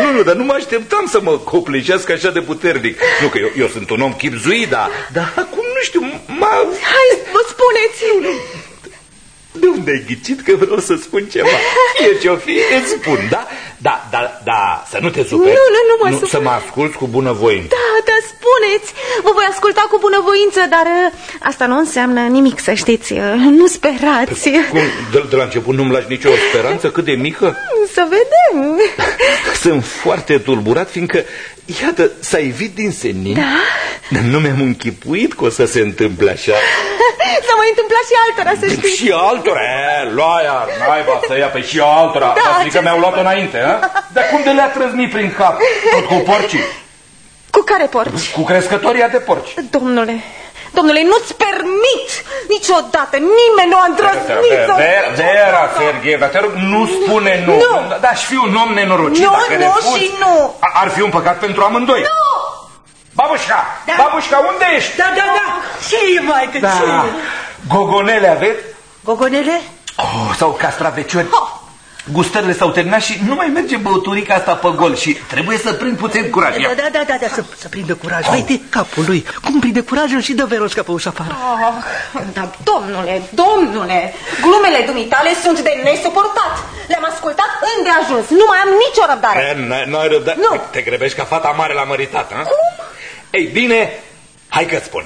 nu, nu, dar nu mă așteptam să mă copleșească așa de puternic. Nu că eu, eu sunt un om chipzuit, dar, dar acum nu știu, m-a... Hai, vă spuneți! Nu, nu. De unde ai ghicit că vreau să spun ceva? Fie ce-o fi, îți spun, da? Da, da, da, să nu te superi. Nu, nu, nu mă nu, supăr. Să mă asculți cu bunăvoință. Da, da, spuneți! Vă voi asculta cu bunăvoință, dar uh, asta nu înseamnă nimic, să știți. uh, Nu sperați. Cum, de, de la început nu-mi lași nicio speranță cât de mică? Să vedem. Sunt foarte tulburat, fiindcă, iată, s-a evit din senin. Da? Nu mi-am închipuit că o să se întâmple așa. S-a mai întâmplat și altora, să știți. Și altora, e, lua iar, naiba să ia pe și altora. Da, Asta că ce- mi-au luat-o înainte, a? Dar cum de le-a trăznit prin cap? Tot cu porcii, Cu care porci? cu crescătoria de porci. Domnule, domnule, nu-ți permit niciodată, nimeni nu a îndrăznit să... Vera, Vera Sergheva, te rog, nu spune nu. Nu. Da, aș fi un om nenorocit Nu, dacă nu refuzi. și nu. A- Ar fi un păcat pentru amândoi. Nu! Babușca, Da. babușca, unde ești? Da, da, da. Ce e, maică, Da. ce e? Gogonele aveți? Gogonele? Oh, sau castraveciori. Gustările s-au terminat și nu mai merge băuturica asta pe gol și trebuie să prind puțin curaj. Ia. Da, da, da, da, da să, să prindă curaj. Uite capul lui. Cum prinde curajul și dă Verosca pe ușa afară. Oh, dar domnule, domnule, glumele dumitale sunt de nesuportat. Le-am ascultat îndeajuns, nu mai am nicio răbdare. E, n- N-ai răbdare? Nu. Te grăbești ca fata mare la măritat, a? Ei bine, hai că spun.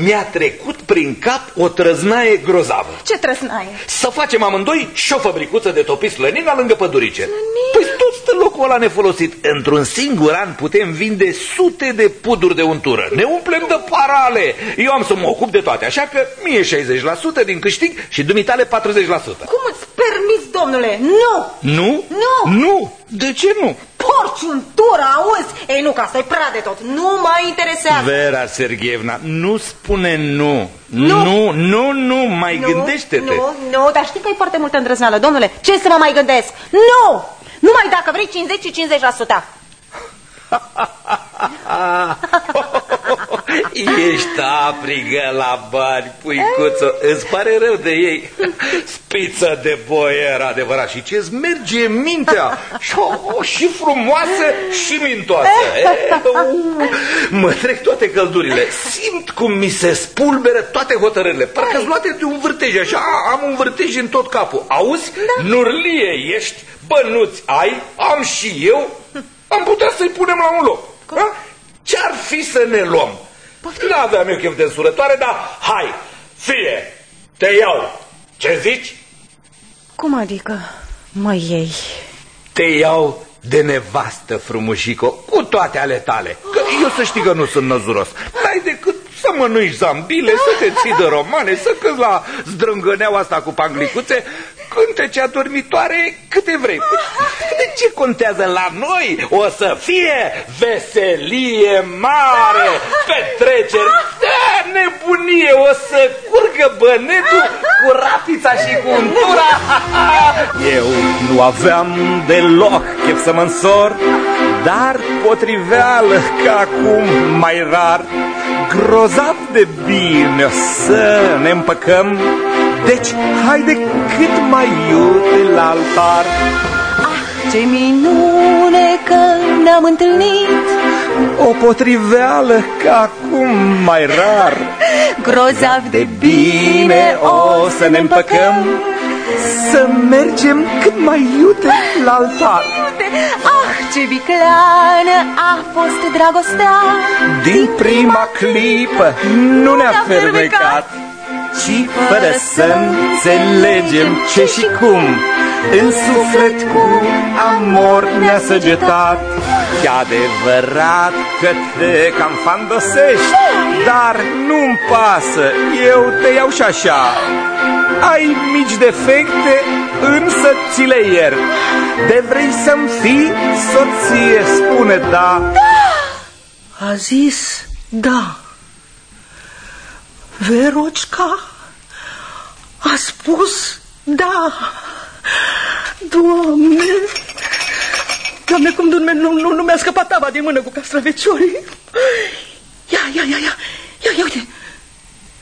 Mi-a trecut prin cap o trăznaie grozavă. Ce trăsnaie? Să facem amândoi și o fabricuță de topi slănina lângă pădurice. Păi tot stă locul ăla nefolosit. Într-un singur an putem vinde sute de puduri de untură. Ne umplem de parale. Eu am să mă ocup de toate, așa că mie 60% din câștig și dumitale 40%. Cum îți permiți, domnule? Nu! Nu? Nu! Nu! De ce nu? Porci untură, auzi? Ei, nu, că asta e prea de tot. Nu mă interesează. Vera Sergievna, nu spune nu. Nu. Nu, nu, nu, mai Nu, gândește-te. Nu, nu, dar știi că e foarte multă îndrăzneală, domnule. Ce să mă mai gândesc? Nu! Numai dacă vrei 50 și 50%. Ești aprigă la bani, puicuțo. Îți pare rău de ei. Spiță de boier, adevărat. Și ce-ți merge mintea. Și, o, și frumoasă și mintoasă. E, u, mă trec toate căldurile. Simt cum mi se spulberă toate hotărârile. Parcă-ți luate de un vârtej. Așa am un vârtej în tot capul. Auzi? Nurlie ești, bănuți ai, am și eu. Am putea să-i punem la un loc. Da? Ce-ar fi să ne luăm? Nu aveam eu chef de însurătoare, dar hai, fie, te iau. Ce zici? Cum adică mă iei? Te iau de nevastă, frumușico, cu toate ale tale. Că eu să știi că nu sunt năzuros. N-ai decât să mănânci zambile, să te ții de romane, să cânti la zdrângăneaua asta cu panglicuțe, cântece adormitoare câte vrei. De ce contează la noi? O să fie veselie mare, petreceri, da, nebunie, o să curgă bănetul cu rapița și cu untura. Eu nu aveam deloc chef să mă însor, dar potriveală ca acum mai rar, grozav de bine să ne împăcăm, deci haide cât mai iute la altar. Ce minune că ne-am întâlnit. O potriveală ca acum mai rar, Grozav de bine o să ne împăcăm, să mergem cât mai iute la altar. Ah, ce vicleană a fost dragostea. Din prima clipă nu ne-a fermecat Ci fără să înțelegem ce și cum În suflet cu amor ne-a săgetat. E adevărat că te cam fandosești Dar nu-mi pasă, eu te iau și așa. Ai mici defecte, însă ți le iert. De vrei să-mi fii soție, spune da. A zis da. Verocica A spus da. Doamne, Doamne, cum Doamne, nu, nu, nu mi-a scăpat tava din mână cu castraveciorii. Ia, ia, ia, ia, ia, ia, uite,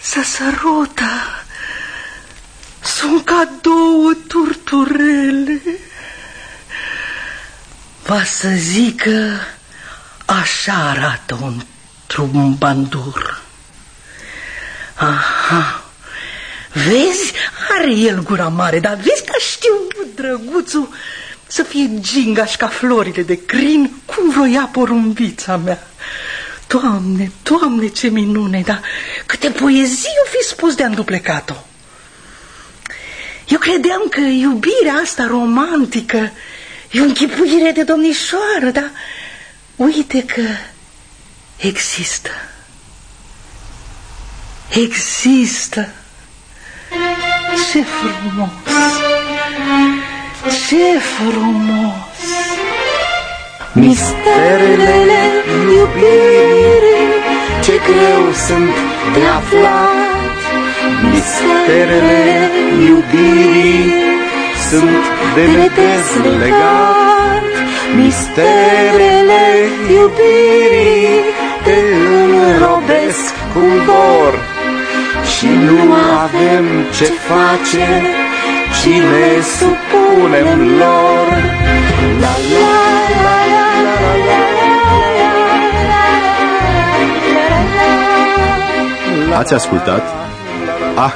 să sărută. Sunt ca două turturele. Va să zică, așa arată un trumbandur. Aha, vezi, are el gura mare, dar vezi că știu drăguțul să fie gingaș ca florile de crin, cum vroia porumbița mea. Doamne, Doamne, ce minune, dar câte poezii o fi spus de-am duplecat-o. Eu credeam că iubirea asta romantică e o închipuire de domnișoară, dar uite că există. Există. Ce frumos! Ce frumos! Misterele iubirii Ce greu sunt de aflat Misterele iubirii Sunt de nedezlegat Misterele iubirii Te înrobesc cum vor Și nu avem ce face Ci ne supunem lor La la la la la la Ați ascultat Ah,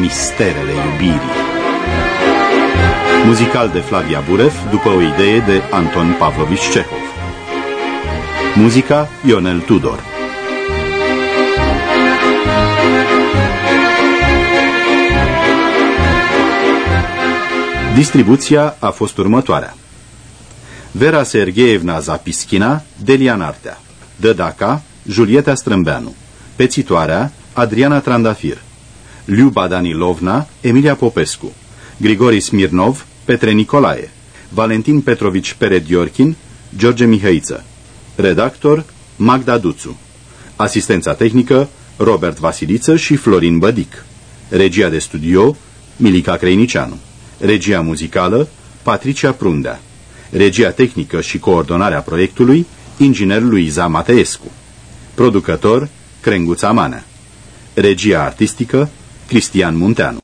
misterele iubirii Muzical de Flavia Buref după o idee de Anton Pavlovici Cehov Muzica Ionel Tudor Distribuția a fost următoarea. Vera Sergeevna Zapischina, Delian Artea. Dădaca, Julieta Strâmbeanu. Pețitoarea, Adriana Trandafir. Liuba Danilovna, Emilia Popescu. Grigori Smirnov, Petre Nicolae. Valentin Petrovici Perediorchin, George Mihăiță. Redactor, Magda Duțu. Asistența tehnică, Robert Vasiliță și Florin Bădic. Regia de studio, Milica Creinicianu. Regia muzicală, Patricia Prundea. Regia tehnică și coordonarea proiectului, inginer Luiza Mateescu. Producător, Crenguța Manea. Regia artistică, Cristian Munteanu.